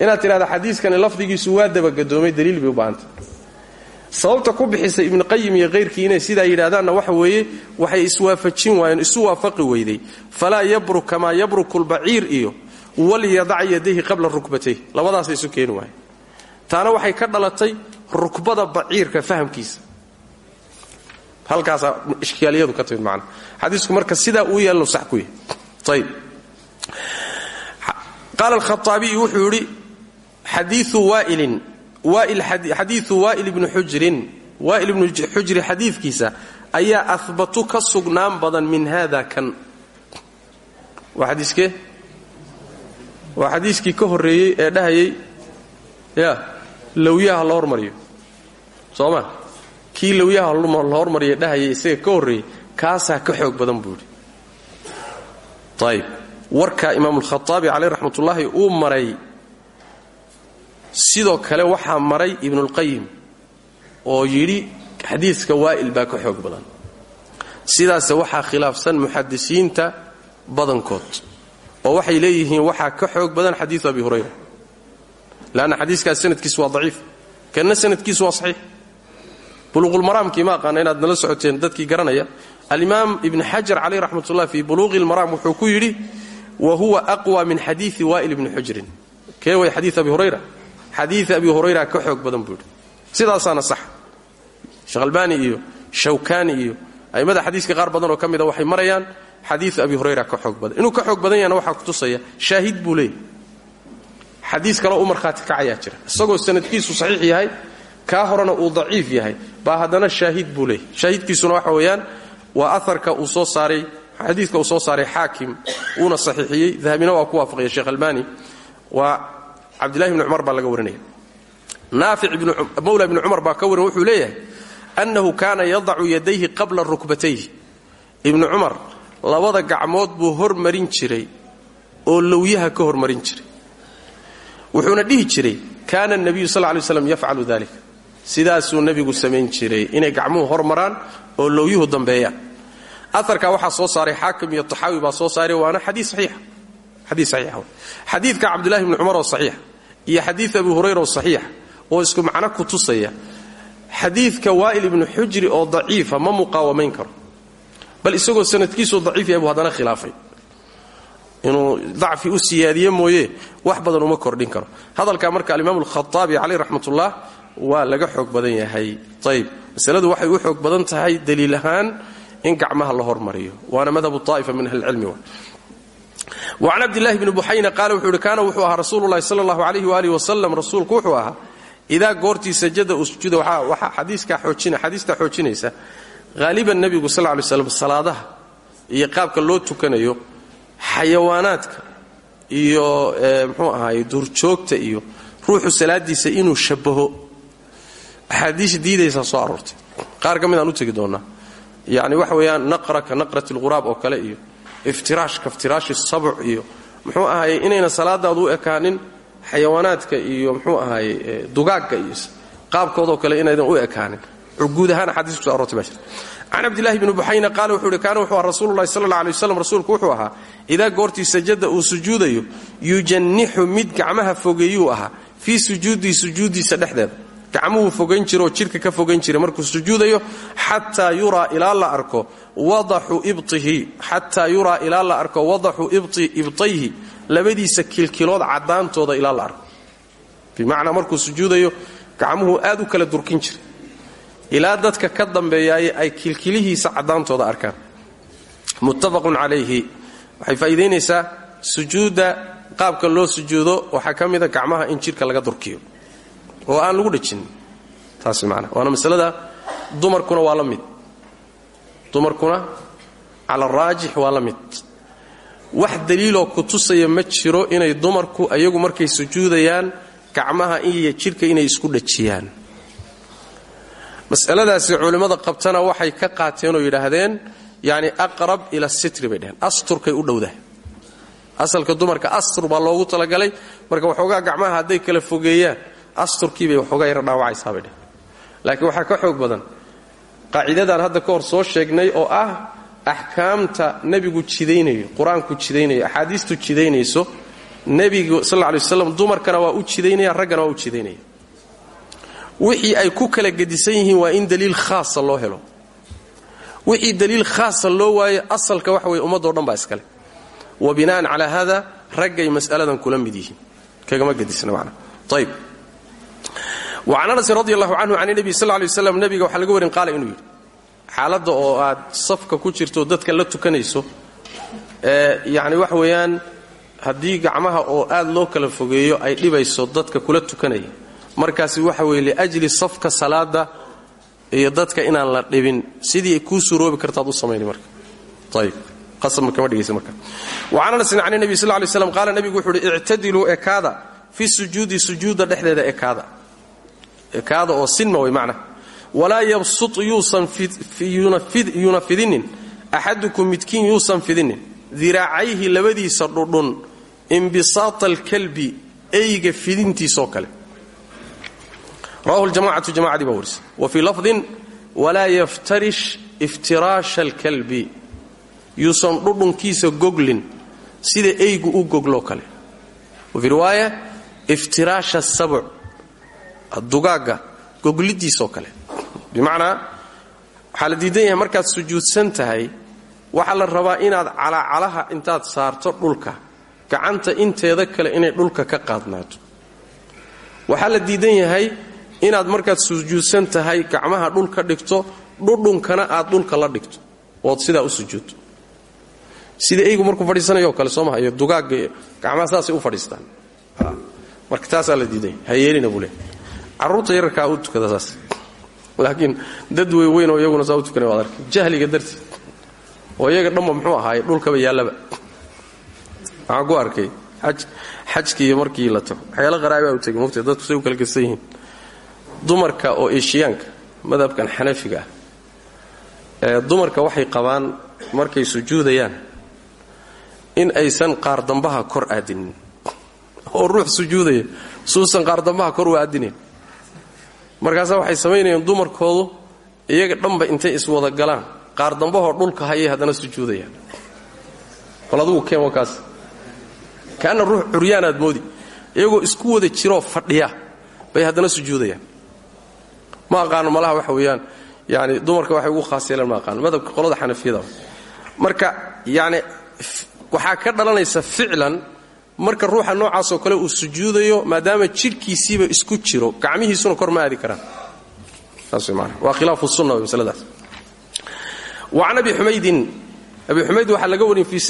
Inaad tidhahda xadiiskani lafdigiisu waa dabagadoomay daliil bay u baahanta sababta ku bixisa ibnuqayim iyo kayrkii inay sidaa yidhahdaanna weeye waxay iswaafajin waayeen isu waafaqi weyday. Falaa yabruk kamaa yabruku lbaciir iyo walyadac yadayhi qabla rukbatayh labadaasay isu keeni waayeen. Taana waxay ka dhalatay rukbada baciirka fahamkiisa. Halkaasaa ishkaaliyadu ka timid macna. Xadiisku marka sidaa uu yeello sax ku yahay. Ayb qaala alkhaaabiyu wuxuu yidhi xadiiu waailin xadiiu waail ibni xujrin waail ibnu xujri xadiidkiisa ayaa ahbatu ka sugnaan badan min hada kan. Waa xadiiskee? Waa xadiiskii ka horreeyey ee dhahayay ya lowyaha la hormariyo. Soo ma kii lowyaha la hormariya dhahayay isaga ka horreeyey kaasaa ka xoog badan buu yidhi. Ayb warkaa imaamulkhaaabi caleyh raxmatullaahi uu maray sidoo kale waxaa maray ibnulqayim oo yidhi xadiidka waa'il baa ka xoog badan. Sidaase waxaa khilaafsan muxadisiinta badankood oo waxay leeyihiin waxaa ka xoog badan xadiiu abi hurayra leanna xadiiskaas sanadkiisu waa daciif kanna sanadkiisu waa saxiix. Buluuqulmaraamkii ma aqaana inaad nala socoteen dadkii garanaya. Alimaam ibn xajar caleyh raxmatullah fii buluuqi lmaraam wuxuu ku yidhi wa huwa aqwa min xadiii waa'il ibni xujrin kee way xadii abi hurayra? Xadii abi hurayra ka xoog badan buu yidhi. Sax. Sheekh albaani iyo shawkaani iyo a'immada xadiiska qaar badan oo ka mida waxay marayaan xadiiu abi hurayra ka xoog badan. Inuu ka xoog badan yahana waxaa kutusaya shaahid buu leeyahy xadiis kaleo u markhaati kacayaa jira. Isagoo sanadkiisu saxiix yahay kaa horena uu daciif yahay. Baa haddana shaahid buu shaahidkiisuna waxa weeyaan waa aarka uu soo saaray xadiidka uu soo saaray xaakim uuna saxiixiyey. Dahabina waa ku waafaqaya sheekh albani. Waa cabdillahi bni cumar baa laga warinaya. Naafic mawla bni cumar baa ka warin wuxuu leeyahay annahu kaana yadacu yadayhi qabla rukbatayhi. Ibnu cumar labada gacmood buu hormarin jiray oo lowyaha ka hormarin jiray wuxuuna dhihi jiray kaana nabiyu sal lay slam yafcalu dalik. Sidaasuu nebigu samayn jiray inay gacmuhu hormaraan oo lowyuhu dambeeyaan. Aarkaa waxaa soo saaray xaakim iyo taxaawi baa soo saaray waana xadii saxiixa. Xadii xadiidka cabdullahi bni cumar oo saxiixa iyo xadiid abi hurayra oo saxiixa oo isku macno ku tusaya. Xadiidka waa'il ibnu xujri oo daciifa ma muqaawamayn karo. Bal isagoo sanadkiisuu daciif yahay buu haddana khilaafay inuu dacfi u siyaadiye mooye wax badan uma kordhin karo. Hadalkaa marka alimaam alkhaaabi caleyh raxmatullah waa laga xoog badan yahay. Ayb masaladu waxay u xoog badan tahay daliil ahaan in gacmaha la hormariyo waana madhabu aa'ifa min ahlicilmi wacan cabdillahi bni buxayna qaala wuxuu kaana wuxuu ahaa rasuululahi sala allahu alayhi waalihi wasalam rasuulku wuxuu ahaa idaa goortii sajada uu sujuuda waxaa xadiistaa xoojinaysa haaliban nebigu sal lay slam salaadaha iyo qaabka loo tukanayo xayawaanaadka iyo mxuu ahaay duurjoogta iyo ruuxu salaadiisa inuu shabaho axaadiis diidaysaa soo aroortay. Qaar ka midaan u tegi doonnaa yacni waxa weeyaan naqra ka naqrat alquraab oo kale iyo iftiraash ka iftiraashi sabc iyo muxuu ahaayey inayna salaadaadu u ekaanin xayawaanaadka iyo muxuu ahaayey dugaagga iyo qaabkoodoo kale inaydan u ekaanin. Guud ahaan axaadiis kuso jira can cabdillahi bni buxayna qaala wuxuu ihi kaana wuxuu aha rasuululahi sala alla rasuulku wuxuu ahaa idaa goortii sajada uu sujuudayo yujannixu mid gacmaha fogeeyuu ahaa fii sujuudihi sujuuddiisa dhexdeeda gacmuhuu fogayn jiraoo jidhka ka fogayn jira markuu sujuudayo xataa yuraa ilaa la arko wadaxu ibtihi xataa yuraa ilaa la arko wadaxu ibtayhi labadiisa kilkilood caddaantooda ilaa la arko bimacnaa markuu sujuudayo gacmuhu aad u kala durkin jira ilaa dadka ka dambeeyaaye ay kilkilihiisa caddaantooda arkaan. Muttafaqun calayhi. Waxay faa'iidaynaysaa sujuudda qaabka loo sujuudo waxaa ka mida gacmaha in jidhka laga durkiyo oo aan lagu dhajinin taas maanaa waana masalada dumarkuna waa la mid. Dumarkuna cala araajix waa la mid. Wax daliiloo ku tusaya ma jiro inay dumarku ayagu markay sujuudayaan gacmaha iyo jidhka inay isku dhajiyaan masaladaasi culimmada qabtana waxay ka qaateen oo yidhaahdeen yani aqrab ila sitri bay dheheen asturkay u dhowdahay asalka dumarka astur baa loogu talagalay marka waxoogaa gacmaha hadday kala fogeeyaan asturkiibay waxoogaa yara dhaawacaysaa bay laakiin waxaa ka xoog badan qaacidadan hadda ka hor soo sheegnay oo ah axkaamta nebigu jidaynayo qur'aanku jidaynayo axaadiistu jidaynayso nebigu sal lla dumarkana waa u jidaynaya raggana waa u jidaynaya wixii ay ku kala gedisan yihiin waa in daliil khaasa loo helo. Wixii daliil khaasa loo waayo asalka waxa weye ummaddo dhan baa iskale wa bina'an calaa hada raggay mas'aladan kula mid yihiin. Kagama gedisna macna. Ayb wacan anasin radi allahu canhu can nebi sal lay waslam nebiga waxaa warin qaala inuu yidhi xaaladda oo aad safka ku jirto dadka la tukanayso ee yacni waxa weeyaan haddii gacmaha oo aad loo kala fogeeyo ay dhibayso dadka kula tukanaya markaasi waxa weye liajli safka salaada iyo dadka inaan la dhibin. Sidii kuu suroobi kartaad u samayni marka. Marka wacan anasin can nebi sal lay slam qaala nebigu wuxuu uhi ictadiluu ekaada fi sujuudi sujuudda dhexdeeda ekaada. Ekaada oo sinma way macna. Walaa yabsut yuusan yuuna fidinin axadukum midkiin yuusan fidinin. Diraacayhi labadiisa dhudhun imbisaata alkalbi eyga fidintiisoo kale rawahu ljamacatu jamacadii baa warisa wa fii lafdin walaa yaftarish iftiraasha alkalbi. Yuusan dhudhunkiisa goglin sida eygu u gogloo kale. Wa fii riwaaya iftiraasha sabuc dugaagga goglidiisoo kale. Bimacnaa waxaa la diidan yahay markaad sujuudsan tahay waxaa la rabaa inaad calacalaha intaad saarto dhulka gacanta inteeda kale inay dhulka ka qaadnaato. Waxaa la diidan yahay inaad markaad sujuudsan tahay gacmaha dhulka dhigto dhudhunkana aad dhulka la dhigto. Ood sidaa u sujuudto. Sida eygu markuu fadhiisanayo kale soo maha iyo gacmaha saasay u fadhiistaan. Marka taasaa la diidan yahay ha yeelina buu yararkaa u tukada saas. Laakiin dad weyweyn oo iyaguna saa u tukanay waad arkay. Jahliga darteed oo iyaga dhanba muxuu ahaaye dhulkaba yaallaba. Waxaan ku arkay xaj xajkiiyo markii la tago. Waxyaala qaraabaa u tegay mugta dadku say u kala yihiin dumarka oo eeshiyaanka madhabkan xanafiga ah ee dumarka waxay qabaan markay sujuudayaan in aysan qaardambaha kor aadinin. Oo ruux sujuudaya suusan qaardambaha kor u aadinayn markaasaa waxay samaynayaan dumarkoodu iyaga dhanba intay iswada galaan. Qaardambahoo dhulka hayay haddana sujuudayaan. Bal adugu keen wakaas kaana ruux curyaanaad moodi iyagoo isku wada jiroo fadhiya bay haddana sujuudayaan ma aqaano malaha waxa weeyaan. Yani dumarka waxay ugu khaas yeeleen ma aqaano. Madhabka qolada xanafiyada marka yacni waxaa ka dhalanaysa ficlan marka ruuxa noocaasoo kale uu sujuudayo maadaama jidhkiisiiba isku jiro gacmihiisuna kor ma aadi karaan. Waa khilaafu sunna masaladaas. Wacan abi xumaydin abi xumayd waxaa laga wariyey fii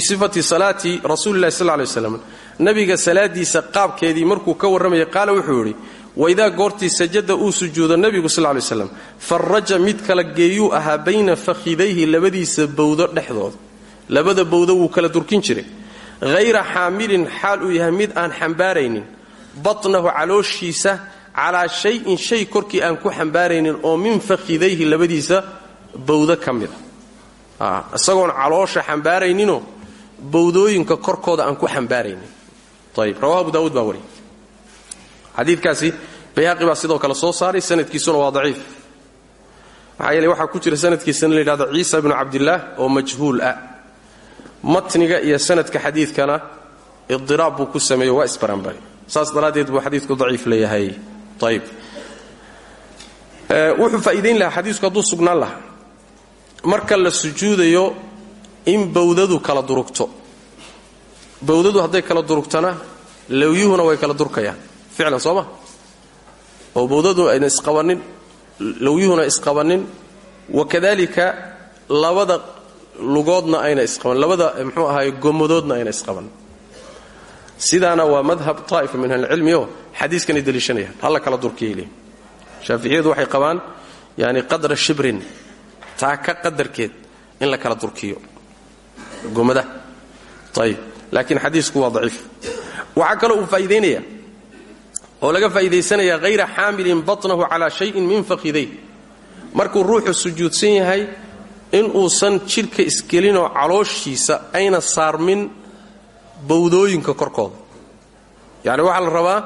sifati salaati rasuuli llahi sal lay waslam nabiga salaadiisa qaabkeedii markuu ka warramayay qaala wuxuu yidhi waidaa goortii sajada uu sujuudo nebigu sal lay slam faraja mid kala geeyuu ahaa bayna fakhidayhi labadiisa bowdo dhexdooda labada bowdo wuu kala durkin jiray hayra xaamilin xaal uu yahay mid aan xambaaraynin batnahu calooshiisa calaa shayin shay korkii aan ku xambaaraynin oo min fakhidayhi labadiisa bowdo ka mida isagoon caloosha xambaarayninoo bowdooyinka korkooda aan ku xambaaraynin ayb rawahu abu daawuud xadiidkaasi bayhaqi baa sidoo kale soo saaray sanadkiisuna waa daciif. Maxaa yeele ku jira sanadkiisana la yidhahdo ciisa bnu cabdillaah oo majhuul ah. Matniga iyo sanadka xadiidkana idiraab buu ku sameeyo waa isbaranbari saas daraaddeed buu xadiidku daciif leeyahay. Ayb wuxuu faa'iidayn lahaa xadiisku hadduu sugnaan lahaa. Marka la sujuudayo in bowdadu kala durugto. Bowdadu hadday kala durugtana lowyuhuna way kala durkayaan ficlan soo ma oo bowdadu ayna isqabannin lowyuhuna isqabannin wakadalika labada lugoodna ayna isqaban labada mxuu ahaay gomadoodna ayna isqaban sidaana waa madhab taa'ifa min ahlicilmi oo xadiiskanay deliishanayaan halla kala durkiyay leeyiin shaaficiyadu waxay qabaan yani qadra shibrin taaka qadarkeed in la kala durkiyo gomada ayib laakiin xadiisku waa daciif oo laga faa'iidaysanaya hayra xaamilin batnahu calaa shayin min fakhiday markuu ruuxu sujuudsan yahay in uusan jidhka isgelinoo calooshiisa ayna saarmin bowdooyinka korkooda. Yacni waxaa la rabaa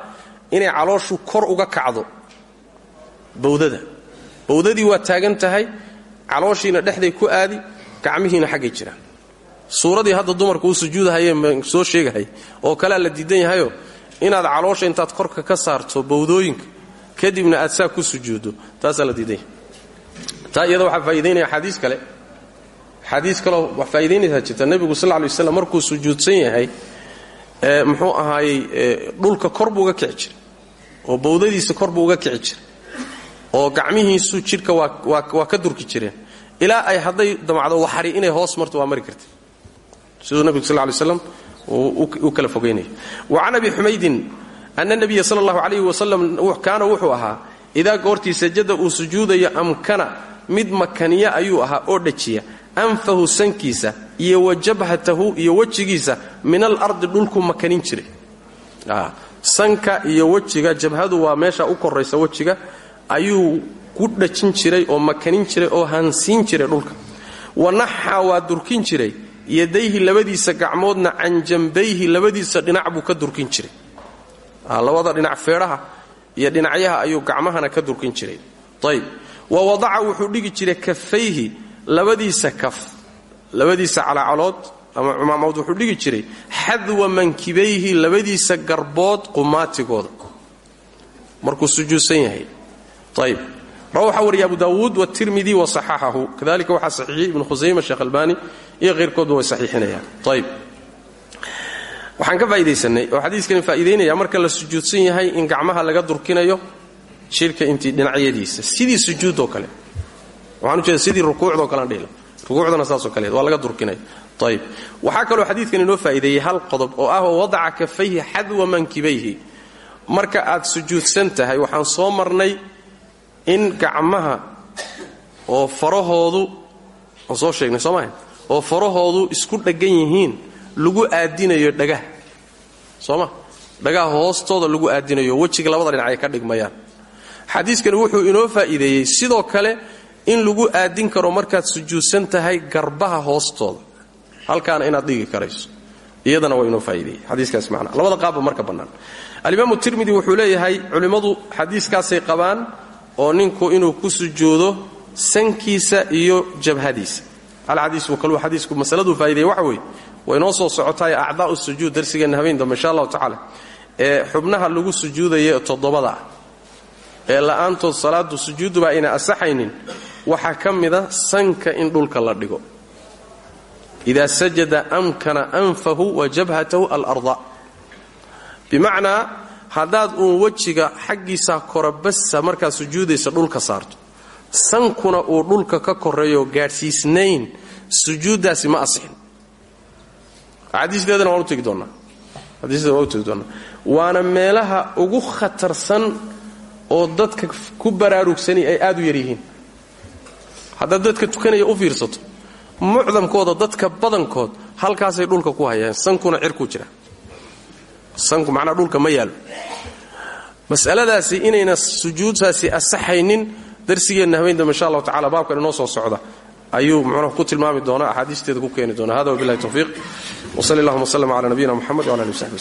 inay calooshu kor uga kacdo bowdada. Bowdadii waa taagan tahay calooshiina dhexday ku aadi gacmihiina xaggay jiraan. Suuradii hadda dumarku uu sujuudahayeen soo sheegahay oo kalea la diidan yahayo inaad caloosha intaad korka ka saarto bowdooyinka kadibna aad saa ku sujuuddo taasaa la diidan yahay taa iyada waxaa faa'idaynaya xadiis kale. Xadiis kaleo wax faa'idaynaysaa jirta. Nebigu sal lay waslam markuu sujuudsan yahay ee muxuu ahaayey dhulka kor buu uga kici jiray. Oo bowdadiisa kor buu uga kici jiray. Oo gacmihiisu jidhka waa ka durki jireen. Ilaa ay hadday damacdo waxari inay hoos marto waa mari karta siduu nebigu sal lay slam u kala fogaynaya wa can abi xumaydin ana nabiya sala allahu calayhi wasalam kaana wuxuu ahaa idaa goortii sajada uu sujuudayo amkana mid makaniya ayuu ahaa oo dhajiya. Anfahu sankiisa iyo wa jabhatahu iyo wejigiisa min alardi dhulku makanin jiray. Sanka iyo wejiga jabhadu waa meesha u koraysa wejiga ayuu ku dhajin jiray oo makanin jiray oo hansiin jiray dhulka. Wanaxa waa durkin jiray yadayhi labadiisa gacmoodna can jambayhi labadiisa dhinac buu ka durkin jiray. Labada dhinac feedhaha iyo dhinacyaha ayuu gacmahana ka durkin jiray. Ayb wa wadaca wuxuu dhigi jiray kafayhi labadiisa kaf labadiisa calacalood ama cumaamood wuxuu dhigi jiray xadwa mankibayhi labadiisa garbood qumaatigooda. Markuu sujuudsan yahay. Ayb rawa waxaa wariya abu daawuud wtirmidi wasaxaxahu kadalika waxaa saxiixiyey ibnu khusayma sheekh albani iyo keyrkoodba way saxiixinayaan. Ayb waxaan ka faa'idaysanay oo xadiiskani faa'iidaynaya marka la sujuudsan yahay in gacmaha laga durkinayo jidhka intii dhinacyadiisa sidii sujuudoo kale. Waxaan ujeeda sidii rukuucdoo kalean dhihila rukuucdana saasoo kaleed waa laga durkinaya ayb waxaa kaloo xadiidkan inoo faa'iideeyey hal qodob oo ah wadaca kafayhi xadwa mankibayhi marka aad sujuudsan tahay waxaan soo marnay in gacmaha oo farahoodu oo soo sheegnay soo oo farahoodu isku dheggan yihiin lagu aadinayo dhagaha. Soo ma dhagaha hoostooda lagu aadinayo wejiga labada dhinac ay ka dhigmayaan. Xadiiskani wuxuu inoo faa'iideeyey sidoo kale in lagu aadin karo markaad sujuudsan tahay garbaha hoostooda. Halkaana inaad dhigi karayso. Iyadana waa inoo faa'iideeyey xadiiskaas macnaa. Labada qaabba marka bannaan. Alimaamu tirmidi wuxuu leeyahay culimmadu xadiiskaasay qabaan oo ninku inuu ku sujuudo sankiisa iyo jabhadiisa alxadiisu kaluu xadiisku masaladuu faa'ideeye waxa weeye way noo soo socotaay acdaa'u sujuud darsigeenna habeen dambe insha allahu tacaala. Ee xubnaha lagu sujuudaya toddobada ah ee la'aantood salaadu sujuudduba ayna asaxaynin waxaa ka mida sanka in dhulka la dhigo. Idaa sajada amkana anfahu wa jabhatahu alarda. Bimacnaa haddaad uun wejiga xaggiisaa korabasa markaad sujuudaysa dhulka saarto sankuna uu dhulka ka koreeyo gaadhsiisnayn sujuuddaasi ma asixin xadiisdeedana waan u tegi doonnaa. Xadiisdeeda waan u tegi doonnaa. Waana meelaha ugu khatarsan oo dadka ku baraarugsani ay aad u yar yihiin. Haddaad dadka tukanaya u fiirsato mucdamkooda dadka badankood halkaasay dhulka ku hayaan sankuna cirkuu jira. Sanku macnaa dhulka ma yaalo masaladaasi inayna sujuudtaasi asaxaynin darsigeenna habeen dambe insha allahu tacala baabkan inoo soo socda ayuu muxuuna ku tilmaami doonaa axaadiisteeda ku keeni doona hada wabillahi tawfiiq. Wsali allahuma wslm cala nabiyina muxamed wala ali w saxbi wslm